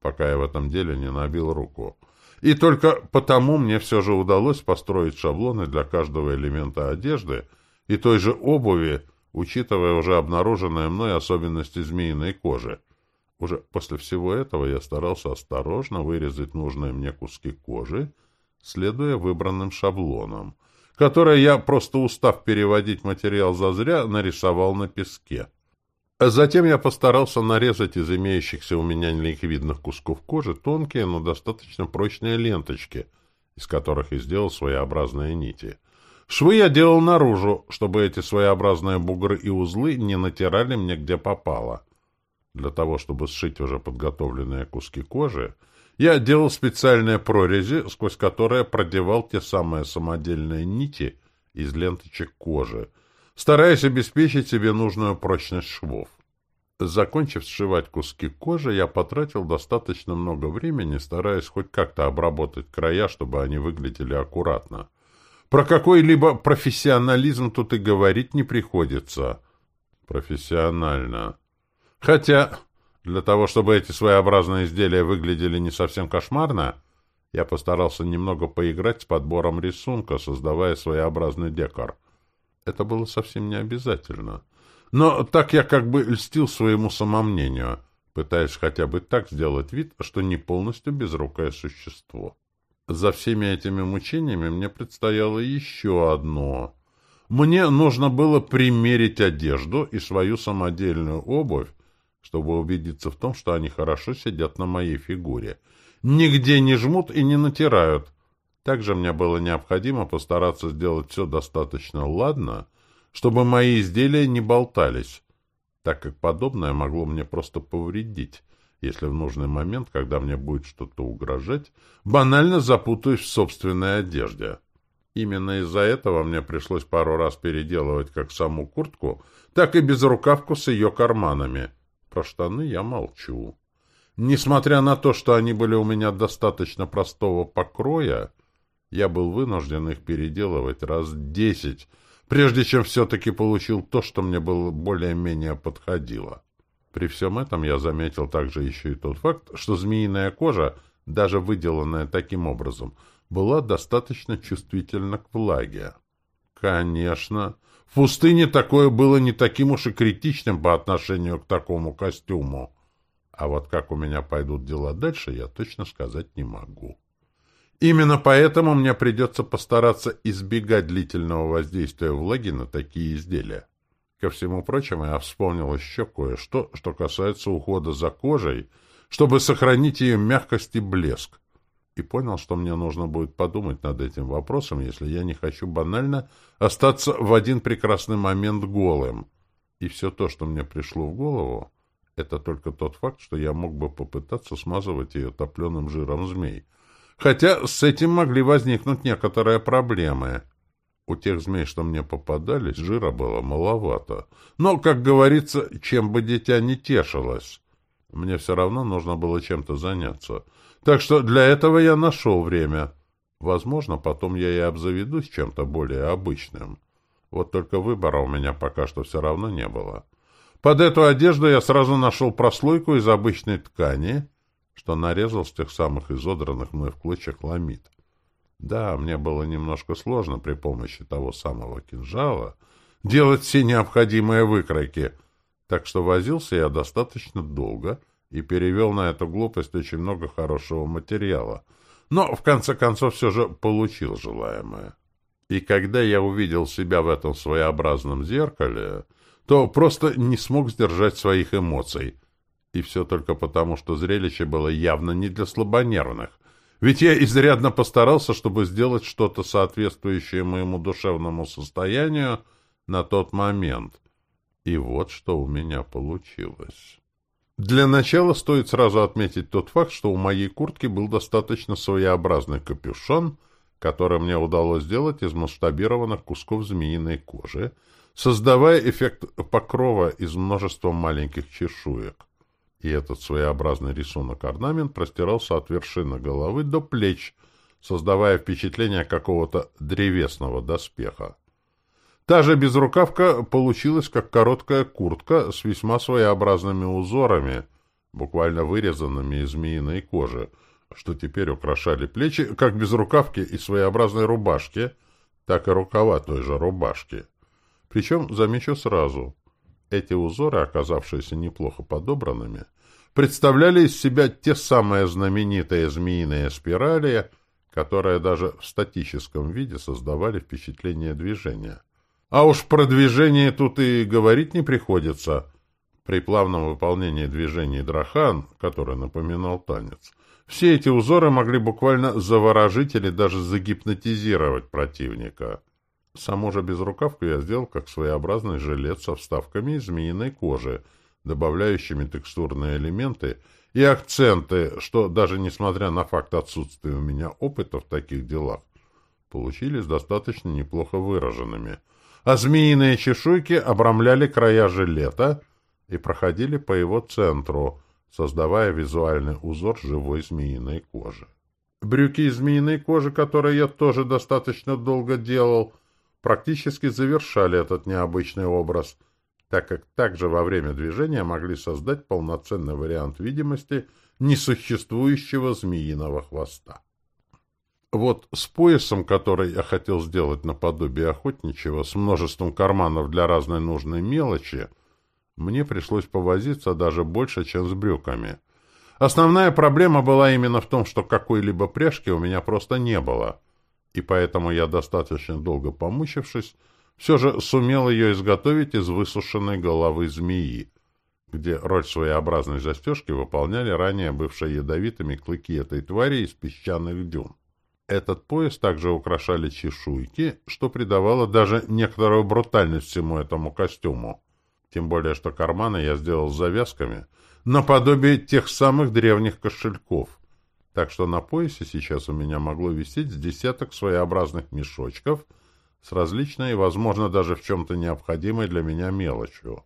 пока я в этом деле не набил руку. И только потому мне все же удалось построить шаблоны для каждого элемента одежды — и той же обуви, учитывая уже обнаруженные мной особенности змеиной кожи. Уже после всего этого я старался осторожно вырезать нужные мне куски кожи, следуя выбранным шаблонам, которые я, просто устав переводить материал зазря, нарисовал на песке. Затем я постарался нарезать из имеющихся у меня ликвидных кусков кожи тонкие, но достаточно прочные ленточки, из которых и сделал своеобразные нити. Швы я делал наружу, чтобы эти своеобразные бугры и узлы не натирали мне где попало. Для того, чтобы сшить уже подготовленные куски кожи, я делал специальные прорези, сквозь которые продевал те самые самодельные нити из ленточек кожи, стараясь обеспечить себе нужную прочность швов. Закончив сшивать куски кожи, я потратил достаточно много времени, стараясь хоть как-то обработать края, чтобы они выглядели аккуратно. Про какой-либо профессионализм тут и говорить не приходится. Профессионально. Хотя для того, чтобы эти своеобразные изделия выглядели не совсем кошмарно, я постарался немного поиграть с подбором рисунка, создавая своеобразный декор. Это было совсем не обязательно. Но так я как бы льстил своему самомнению, пытаясь хотя бы так сделать вид, что не полностью безрукое существо. За всеми этими мучениями мне предстояло еще одно. Мне нужно было примерить одежду и свою самодельную обувь, чтобы убедиться в том, что они хорошо сидят на моей фигуре. Нигде не жмут и не натирают. Также мне было необходимо постараться сделать все достаточно ладно, чтобы мои изделия не болтались, так как подобное могло мне просто повредить, если в нужный момент, когда мне будет что-то угрожать, банально запутаюсь в собственной одежде. Именно из-за этого мне пришлось пару раз переделывать как саму куртку, так и безрукавку с ее карманами — про штаны я молчу. Несмотря на то, что они были у меня достаточно простого покроя, я был вынужден их переделывать раз десять, прежде чем все-таки получил то, что мне было более-менее подходило. При всем этом я заметил также еще и тот факт, что змеиная кожа, даже выделанная таким образом, была достаточно чувствительна к влаге. Конечно, в пустыне такое было не таким уж и критичным по отношению к такому костюму. А вот как у меня пойдут дела дальше, я точно сказать не могу. Именно поэтому мне придется постараться избегать длительного воздействия влаги на такие изделия. Ко всему прочему, я вспомнил еще кое-что, что касается ухода за кожей, чтобы сохранить ее мягкость и блеск и понял, что мне нужно будет подумать над этим вопросом, если я не хочу банально остаться в один прекрасный момент голым. И все то, что мне пришло в голову, это только тот факт, что я мог бы попытаться смазывать ее топленым жиром змей. Хотя с этим могли возникнуть некоторые проблемы. У тех змей, что мне попадались, жира было маловато. Но, как говорится, чем бы дитя не тешилось. Мне все равно нужно было чем-то заняться. Так что для этого я нашел время. Возможно, потом я и обзаведусь чем-то более обычным. Вот только выбора у меня пока что все равно не было. Под эту одежду я сразу нашел прослойку из обычной ткани, что нарезал с тех самых изодранных мной в клочьях ламид. Да, мне было немножко сложно при помощи того самого кинжала делать все необходимые выкройки — так что возился я достаточно долго и перевел на эту глупость очень много хорошего материала. Но, в конце концов, все же получил желаемое. И когда я увидел себя в этом своеобразном зеркале, то просто не смог сдержать своих эмоций. И все только потому, что зрелище было явно не для слабонервных. Ведь я изрядно постарался, чтобы сделать что-то соответствующее моему душевному состоянию на тот момент. И вот что у меня получилось. Для начала стоит сразу отметить тот факт, что у моей куртки был достаточно своеобразный капюшон, который мне удалось сделать из масштабированных кусков змеиной кожи, создавая эффект покрова из множества маленьких чешуек. И этот своеобразный рисунок-орнамент простирался от вершины головы до плеч, создавая впечатление какого-то древесного доспеха. Та же безрукавка получилась как короткая куртка с весьма своеобразными узорами, буквально вырезанными из змеиной кожи, что теперь украшали плечи как безрукавки и своеобразной рубашки, так и рукава той же рубашки. Причем, замечу сразу, эти узоры, оказавшиеся неплохо подобранными, представляли из себя те самые знаменитые змеиные спирали, которые даже в статическом виде создавали впечатление движения. А уж про движение тут и говорить не приходится. При плавном выполнении движений драхан, который напоминал танец, все эти узоры могли буквально заворожить или даже загипнотизировать противника. Саму же безрукавку я сделал как своеобразный жилет со вставками из змеиной кожи, добавляющими текстурные элементы и акценты, что даже несмотря на факт отсутствия у меня опыта в таких делах, получились достаточно неплохо выраженными. А змеиные чешуйки обрамляли края жилета и проходили по его центру, создавая визуальный узор живой змеиной кожи. Брюки из змеиной кожи, которые я тоже достаточно долго делал, практически завершали этот необычный образ, так как также во время движения могли создать полноценный вариант видимости несуществующего змеиного хвоста. Вот с поясом, который я хотел сделать наподобие охотничьего, с множеством карманов для разной нужной мелочи, мне пришлось повозиться даже больше, чем с брюками. Основная проблема была именно в том, что какой-либо пряжки у меня просто не было, и поэтому я, достаточно долго помучившись, все же сумел ее изготовить из высушенной головы змеи, где роль своеобразной застежки выполняли ранее бывшие ядовитыми клыки этой твари из песчаных дюн. Этот пояс также украшали чешуйки, что придавало даже некоторую брутальность всему этому костюму. Тем более, что карманы я сделал с завязками, наподобие тех самых древних кошельков. Так что на поясе сейчас у меня могло висеть с десяток своеобразных мешочков с различной, возможно, даже в чем-то необходимой для меня мелочью.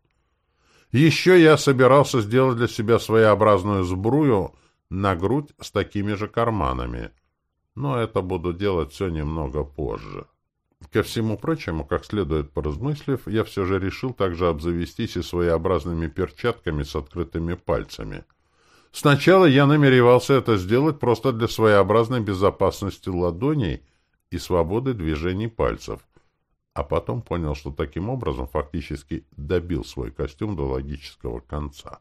Еще я собирался сделать для себя своеобразную сбрую на грудь с такими же карманами. Но это буду делать все немного позже. Ко всему прочему, как следует поразмыслив, я все же решил также обзавестись и своеобразными перчатками с открытыми пальцами. Сначала я намеревался это сделать просто для своеобразной безопасности ладоней и свободы движений пальцев, а потом понял, что таким образом фактически добил свой костюм до логического конца,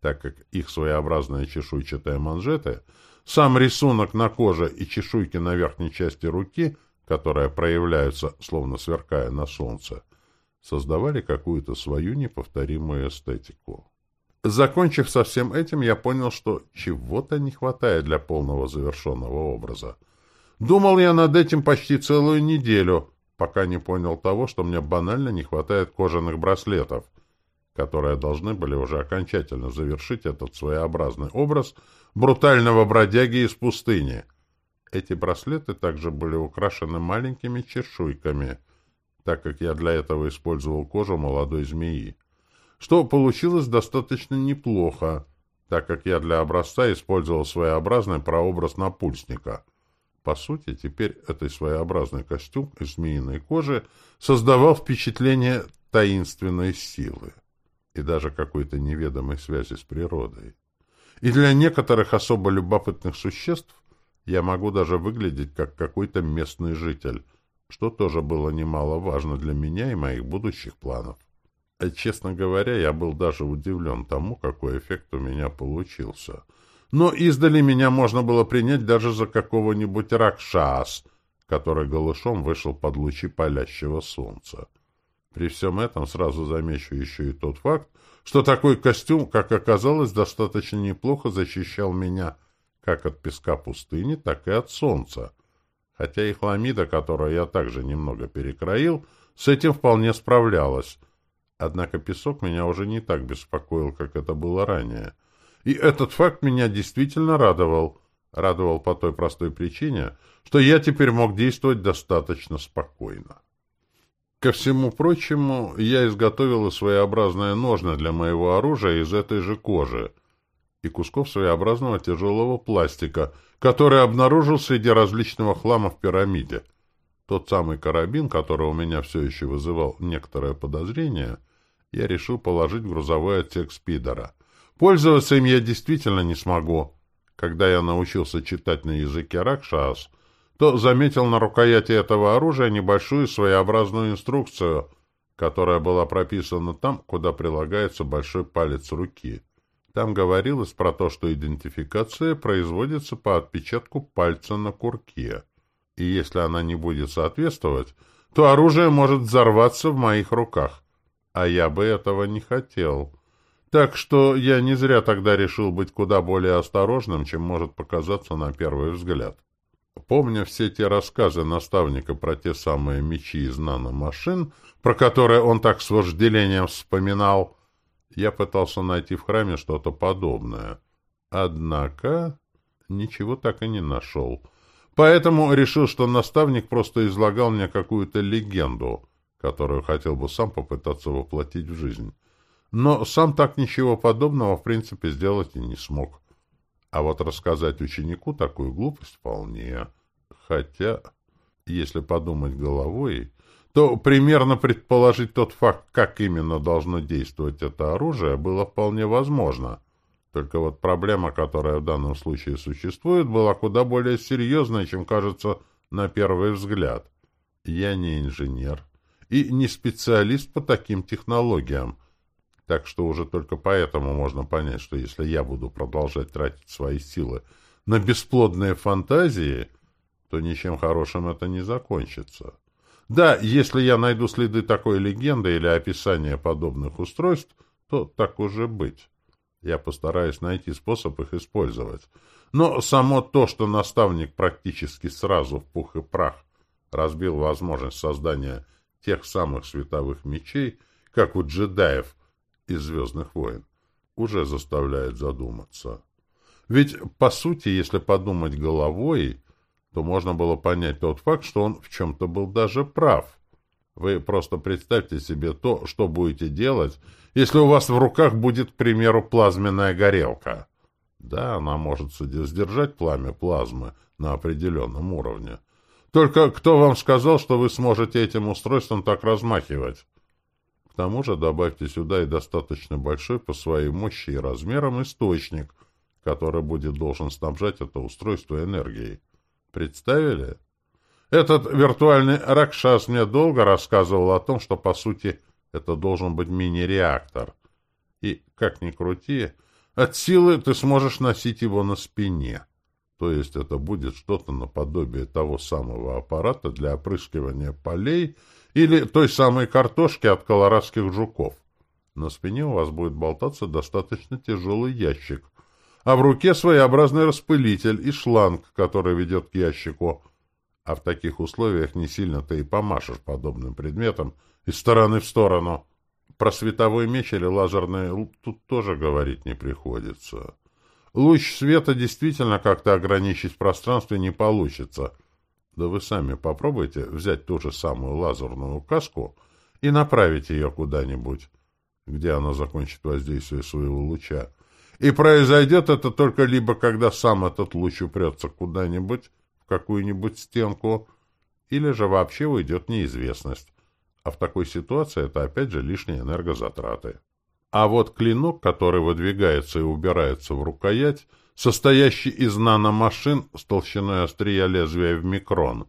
так как их своеобразные чешуйчатые манжеты, сам рисунок на коже и чешуйки на верхней части руки — которые проявляются, словно сверкая на солнце, создавали какую-то свою неповторимую эстетику. Закончив со всем этим, я понял, что чего-то не хватает для полного завершенного образа. Думал я над этим почти целую неделю, пока не понял того, что мне банально не хватает кожаных браслетов, которые должны были уже окончательно завершить этот своеобразный образ брутального бродяги из пустыни — эти браслеты также были украшены маленькими чешуйками, так как я для этого использовал кожу молодой змеи. Что получилось достаточно неплохо, так как я для образца использовал своеобразный прообраз напульсника. По сути, теперь этот своеобразный костюм из змеиной кожи создавал впечатление таинственной силы и даже какой-то неведомой связи с природой. И для некоторых особо любопытных существ я могу даже выглядеть как какой-то местный житель, что тоже было немаловажно для меня и моих будущих планов. А, честно говоря, я был даже удивлен тому, какой эффект у меня получился. Но издали меня можно было принять даже за какого-нибудь Ракшас, который голышом вышел под лучи палящего солнца. При всем этом сразу замечу еще и тот факт, что такой костюм, как оказалось, достаточно неплохо защищал меня как от песка пустыни, так и от солнца. Хотя и хламида, которую я также немного перекроил, с этим вполне справлялась. Однако песок меня уже не так беспокоил, как это было ранее. И этот факт меня действительно радовал. Радовал по той простой причине, что я теперь мог действовать достаточно спокойно. Ко всему прочему, я изготовил своеобразное ножны для моего оружия из этой же кожи, и кусков своеобразного тяжелого пластика, который обнаружил среди различного хлама в пирамиде. Тот самый карабин, который у меня все еще вызывал некоторое подозрение, я решил положить грузовой отсек спидера. Пользоваться им я действительно не смогу. Когда я научился читать на языке ракшас, то заметил на рукояти этого оружия небольшую своеобразную инструкцию, которая была прописана там, куда прилагается большой палец руки. Там говорилось про то, что идентификация производится по отпечатку пальца на курке. И если она не будет соответствовать, то оружие может взорваться в моих руках. А я бы этого не хотел. Так что я не зря тогда решил быть куда более осторожным, чем может показаться на первый взгляд. Помня все те рассказы наставника про те самые мечи из наномашин, про которые он так с вожделением вспоминал, я пытался найти в храме что-то подобное. Однако ничего так и не нашел. Поэтому решил, что наставник просто излагал мне какую-то легенду, которую хотел бы сам попытаться воплотить в жизнь. Но сам так ничего подобного, в принципе, сделать и не смог. А вот рассказать ученику такую глупость вполне. Хотя, если подумать головой, то примерно предположить тот факт, как именно должно действовать это оружие, было вполне возможно. Только вот проблема, которая в данном случае существует, была куда более серьезной, чем кажется на первый взгляд. Я не инженер и не специалист по таким технологиям, так что уже только поэтому можно понять, что если я буду продолжать тратить свои силы на бесплодные фантазии, то ничем хорошим это не закончится. Да, если я найду следы такой легенды или описания подобных устройств, то так уже быть. Я постараюсь найти способ их использовать. Но само то, что наставник практически сразу в пух и прах разбил возможность создания тех самых световых мечей, как у джедаев из «Звездных войн», уже заставляет задуматься. Ведь, по сути, если подумать головой, то можно было понять тот факт, что он в чем-то был даже прав. Вы просто представьте себе то, что будете делать, если у вас в руках будет, к примеру, плазменная горелка. Да, она может сдержать пламя плазмы на определенном уровне. Только кто вам сказал, что вы сможете этим устройством так размахивать? К тому же добавьте сюда и достаточно большой по своей мощи и размерам источник, который будет должен снабжать это устройство энергией. Представили? Этот виртуальный Ракшас мне долго рассказывал о том, что, по сути, это должен быть мини-реактор. И, как ни крути, от силы ты сможешь носить его на спине. То есть это будет что-то наподобие того самого аппарата для опрыскивания полей или той самой картошки от колорадских жуков. На спине у вас будет болтаться достаточно тяжелый ящик, а в руке своеобразный распылитель и шланг, который ведет к ящику. А в таких условиях не сильно ты и помашешь подобным предметом из стороны в сторону. Про световой меч или лазерный тут тоже говорить не приходится. Луч света действительно как-то ограничить в пространстве не получится. Да вы сами попробуйте взять ту же самую лазерную каску и направить ее куда-нибудь, где она закончит воздействие своего луча. И произойдет это только либо когда сам этот луч упрется куда-нибудь, в какую-нибудь стенку, или же вообще уйдет неизвестность. А в такой ситуации это опять же лишние энергозатраты. А вот клинок, который выдвигается и убирается в рукоять, состоящий из наномашин с толщиной острия лезвия в микрон,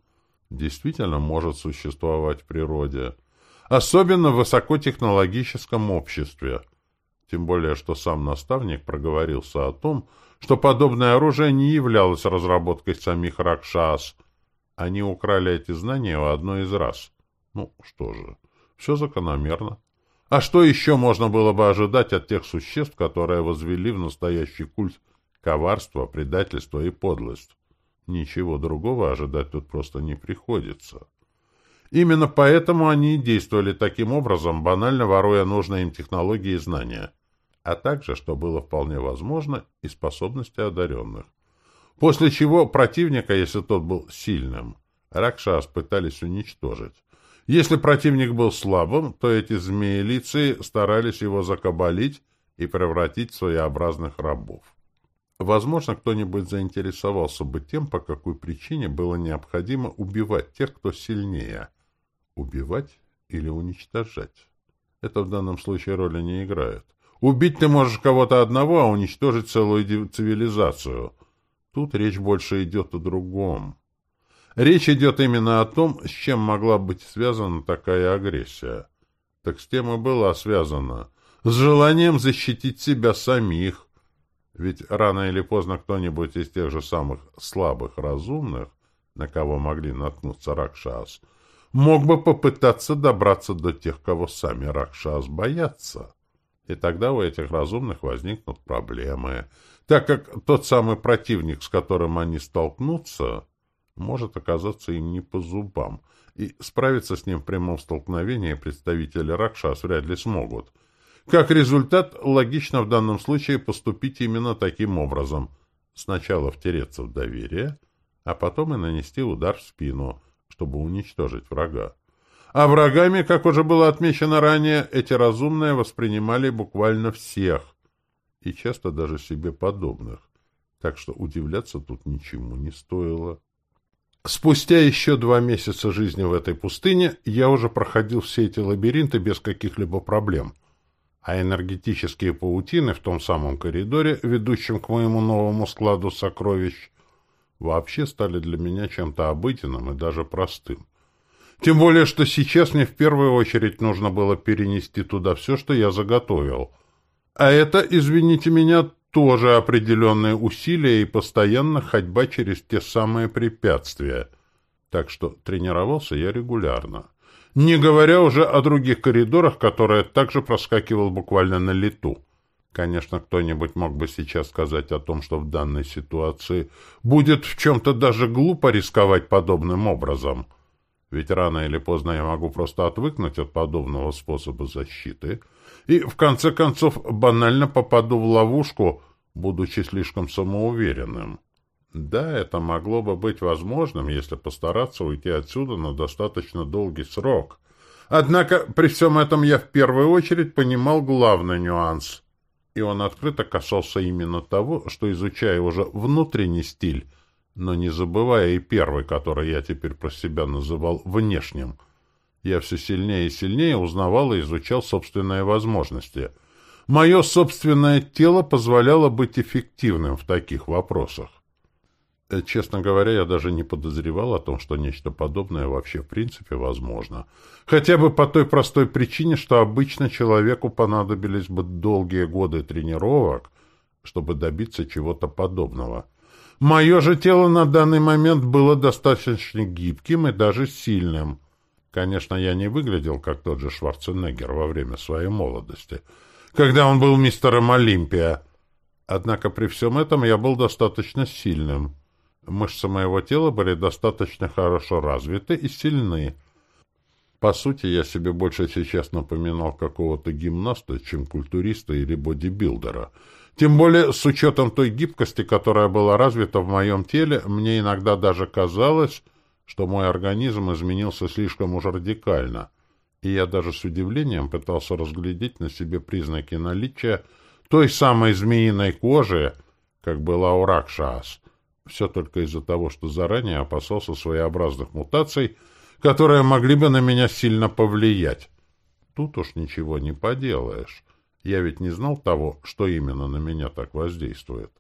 действительно может существовать в природе. Особенно в высокотехнологическом обществе – тем более, что сам наставник проговорился о том, что подобное оружие не являлось разработкой самих Ракшас. Они украли эти знания у одной из раз. Ну, что же, все закономерно. А что еще можно было бы ожидать от тех существ, которые возвели в настоящий культ коварство, предательство и подлость? Ничего другого ожидать тут просто не приходится. Именно поэтому они действовали таким образом, банально воруя нужные им технологии и знания а также, что было вполне возможно, и способности одаренных. После чего противника, если тот был сильным, Ракшас пытались уничтожить. Если противник был слабым, то эти змеи-лицы старались его закабалить и превратить в своеобразных рабов. Возможно, кто-нибудь заинтересовался бы тем, по какой причине было необходимо убивать тех, кто сильнее. Убивать или уничтожать? Это в данном случае роли не играет. Убить ты можешь кого-то одного, а уничтожить целую цивилизацию. Тут речь больше идет о другом. Речь идет именно о том, с чем могла быть связана такая агрессия. Так с тем и была связана. С желанием защитить себя самих. Ведь рано или поздно кто-нибудь из тех же самых слабых разумных, на кого могли наткнуться Ракшас, мог бы попытаться добраться до тех, кого сами Ракшас боятся. И тогда у этих разумных возникнут проблемы, так как тот самый противник, с которым они столкнутся, может оказаться им не по зубам, и справиться с ним в прямом столкновении представители Ракшас вряд ли смогут. Как результат, логично в данном случае поступить именно таким образом. Сначала втереться в доверие, а потом и нанести удар в спину, чтобы уничтожить врага. А врагами, как уже было отмечено ранее, эти разумные воспринимали буквально всех, и часто даже себе подобных, так что удивляться тут ничему не стоило. Спустя еще два месяца жизни в этой пустыне я уже проходил все эти лабиринты без каких-либо проблем, а энергетические паутины в том самом коридоре, ведущем к моему новому складу сокровищ, вообще стали для меня чем-то обыденным и даже простым. Тем более, что сейчас мне в первую очередь нужно было перенести туда все, что я заготовил. А это, извините меня, тоже определенные усилия и постоянно ходьба через те самые препятствия. Так что тренировался я регулярно. Не говоря уже о других коридорах, которые также проскакивал буквально на лету. Конечно, кто-нибудь мог бы сейчас сказать о том, что в данной ситуации будет в чем-то даже глупо рисковать подобным образом — ведь рано или поздно я могу просто отвыкнуть от подобного способа защиты и, в конце концов, банально попаду в ловушку, будучи слишком самоуверенным. Да, это могло бы быть возможным, если постараться уйти отсюда на достаточно долгий срок. Однако при всем этом я в первую очередь понимал главный нюанс. И он открыто касался именно того, что, изучая уже внутренний стиль, но не забывая и первый, который я теперь про себя называл внешним. Я все сильнее и сильнее узнавал и изучал собственные возможности. Мое собственное тело позволяло быть эффективным в таких вопросах. Э, честно говоря, я даже не подозревал о том, что нечто подобное вообще в принципе возможно. Хотя бы по той простой причине, что обычно человеку понадобились бы долгие годы тренировок, чтобы добиться чего-то подобного — Мое же тело на данный момент было достаточно гибким и даже сильным. Конечно, я не выглядел как тот же Шварценеггер во время своей молодости, когда он был мистером Олимпия. Однако при всем этом я был достаточно сильным. Мышцы моего тела были достаточно хорошо развиты и сильны. По сути, я себе больше сейчас напоминал какого-то гимнаста, чем культуриста или бодибилдера — тем более, с учетом той гибкости, которая была развита в моем теле, мне иногда даже казалось, что мой организм изменился слишком уж радикально, и я даже с удивлением пытался разглядеть на себе признаки наличия той самой змеиной кожи, как была у Ракшас. Все только из-за того, что заранее опасался своеобразных мутаций, которые могли бы на меня сильно повлиять. Тут уж ничего не поделаешь. Я ведь не знал того, что именно на меня так воздействует.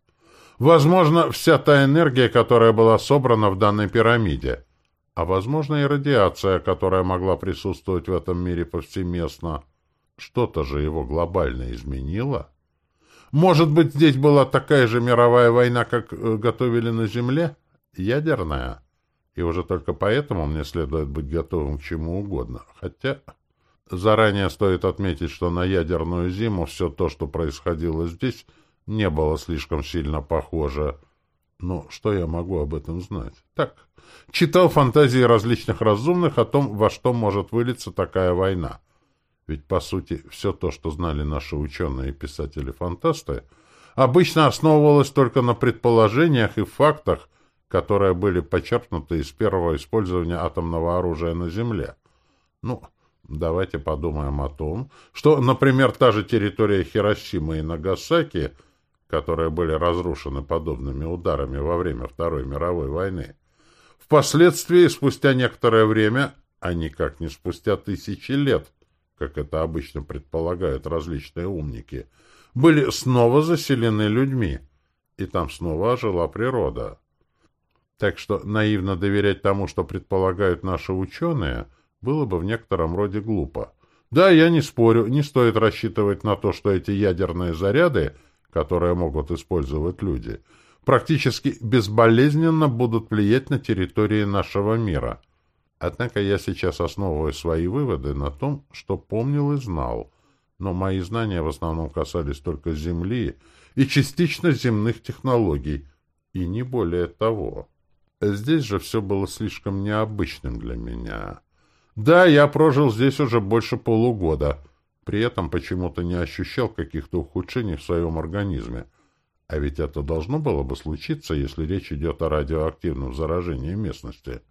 Возможно, вся та энергия, которая была собрана в данной пирамиде, а возможно и радиация, которая могла присутствовать в этом мире повсеместно. Что-то же его глобально изменило. Может быть, здесь была такая же мировая война, как э, готовили на Земле? Ядерная? И уже только поэтому мне следует быть готовым к чему угодно. Хотя... Заранее стоит отметить, что на ядерную зиму все то, что происходило здесь, не было слишком сильно похоже. Но что я могу об этом знать? Так, читал фантазии различных разумных о том, во что может вылиться такая война. Ведь, по сути, все то, что знали наши ученые и писатели-фантасты, обычно основывалось только на предположениях и фактах, которые были почерпнуты из первого использования атомного оружия на Земле. Ну, Давайте подумаем о том, что, например, та же территория Хиросимы и Нагасаки, которые были разрушены подобными ударами во время Второй мировой войны, впоследствии, спустя некоторое время, а никак не спустя тысячи лет, как это обычно предполагают различные умники, были снова заселены людьми, и там снова ожила природа. Так что наивно доверять тому, что предполагают наши ученые – было бы в некотором роде глупо. Да, я не спорю, не стоит рассчитывать на то, что эти ядерные заряды, которые могут использовать люди, практически безболезненно будут влиять на территории нашего мира. Однако я сейчас основываю свои выводы на том, что помнил и знал. но мои знания в основном касались только Земли и частично земных технологий, и не более того. Здесь же все было слишком необычным для меня. Да, я прожил здесь уже больше полугода, при этом почему-то не ощущал каких-то ухудшений в своем организме. А ведь это должно было бы случиться, если речь идет о радиоактивном заражении местности.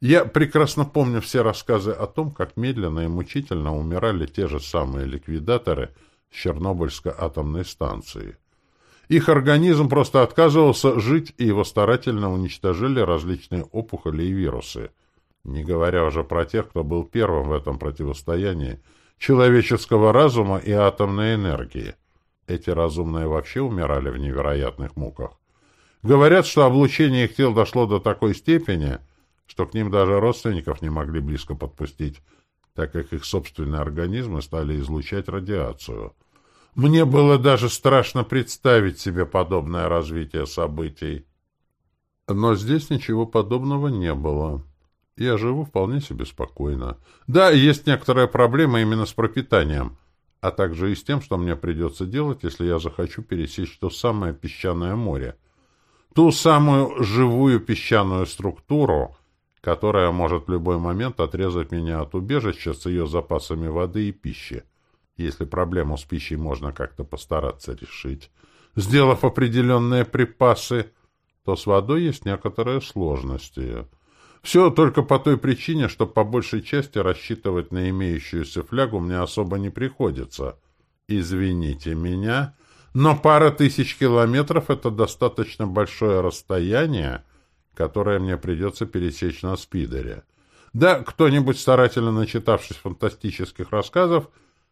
Я прекрасно помню все рассказы о том, как медленно и мучительно умирали те же самые ликвидаторы с Чернобыльской атомной станции. Их организм просто отказывался жить, и его старательно уничтожили различные опухоли и вирусы. Не говоря уже про тех, кто был первым в этом противостоянии человеческого разума и атомной энергии. Эти разумные вообще умирали в невероятных муках. Говорят, что облучение их тел дошло до такой степени, что к ним даже родственников не могли близко подпустить, так как их собственные организмы стали излучать радиацию. Мне было даже страшно представить себе подобное развитие событий. Но здесь ничего подобного не было. Я живу вполне себе спокойно. Да, есть некоторая проблема именно с пропитанием, а также и с тем, что мне придется делать, если я захочу пересечь то самое песчаное море. Ту самую живую песчаную структуру, которая может в любой момент отрезать меня от убежища с ее запасами воды и пищи. Если проблему с пищей можно как-то постараться решить, сделав определенные припасы, то с водой есть некоторые сложности. Все только по той причине, что по большей части рассчитывать на имеющуюся флягу мне особо не приходится. Извините меня, но пара тысяч километров — это достаточно большое расстояние, которое мне придется пересечь на спидере. Да, кто-нибудь, старательно начитавшись фантастических рассказов,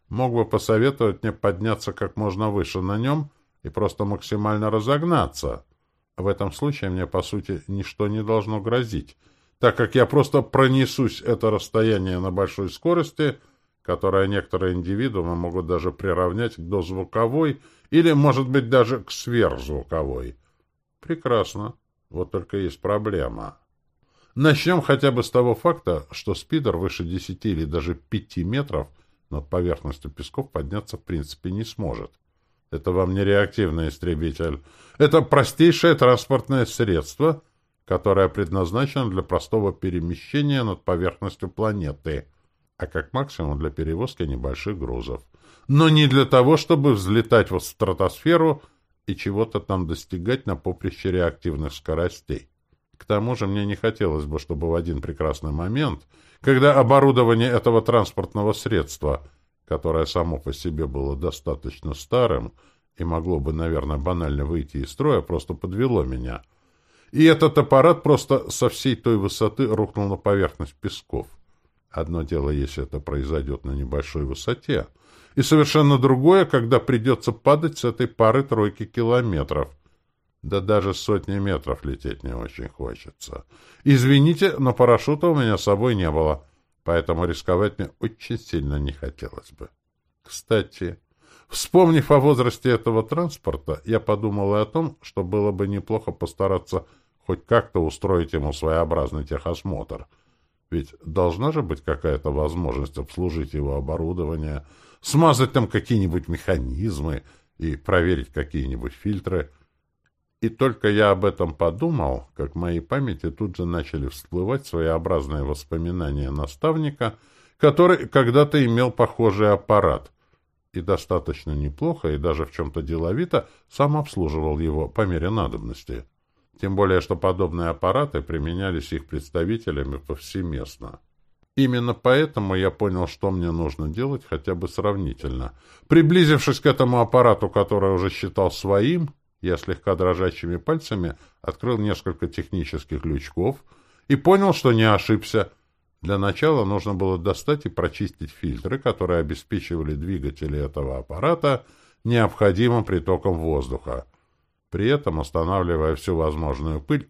мог бы посоветовать мне подняться как можно выше на нем и просто максимально разогнаться. В этом случае мне, по сути, ничто не должно грозить, так как я просто пронесусь это расстояние на большой скорости, которое некоторые индивидуумы могут даже приравнять к дозвуковой или, может быть, даже к сверхзвуковой. Прекрасно. Вот только есть проблема. Начнем хотя бы с того факта, что спидер выше 10 или даже 5 метров над поверхностью песков подняться в принципе не сможет. Это вам не реактивный истребитель. Это простейшее транспортное средство, которое предназначено для простого перемещения над поверхностью планеты, а как максимум для перевозки небольших грузов. Но не для того, чтобы взлетать в стратосферу – и чего-то там достигать на поприще реактивных скоростей. К тому же мне не хотелось бы, чтобы в один прекрасный момент, когда оборудование этого транспортного средства, которое само по себе было достаточно старым и могло бы, наверное, банально выйти из строя, просто подвело меня. И этот аппарат просто со всей той высоты рухнул на поверхность песков. Одно дело, если это произойдет на небольшой высоте — и совершенно другое, когда придется падать с этой пары-тройки километров. Да даже сотни метров лететь не очень хочется. Извините, но парашюта у меня с собой не было, поэтому рисковать мне очень сильно не хотелось бы. Кстати, вспомнив о возрасте этого транспорта, я подумал и о том, что было бы неплохо постараться хоть как-то устроить ему своеобразный техосмотр. Ведь должна же быть какая-то возможность обслужить его оборудование — смазать там какие-нибудь механизмы и проверить какие-нибудь фильтры. И только я об этом подумал, как в моей памяти тут же начали всплывать своеобразные воспоминания наставника, который когда-то имел похожий аппарат и достаточно неплохо и даже в чем-то деловито сам обслуживал его по мере надобности. Тем более, что подобные аппараты применялись их представителями повсеместно. Именно поэтому я понял, что мне нужно делать хотя бы сравнительно. Приблизившись к этому аппарату, который уже считал своим, я слегка дрожащими пальцами открыл несколько технических лючков и понял, что не ошибся. Для начала нужно было достать и прочистить фильтры, которые обеспечивали двигатели этого аппарата необходимым притоком воздуха, при этом останавливая всю возможную пыль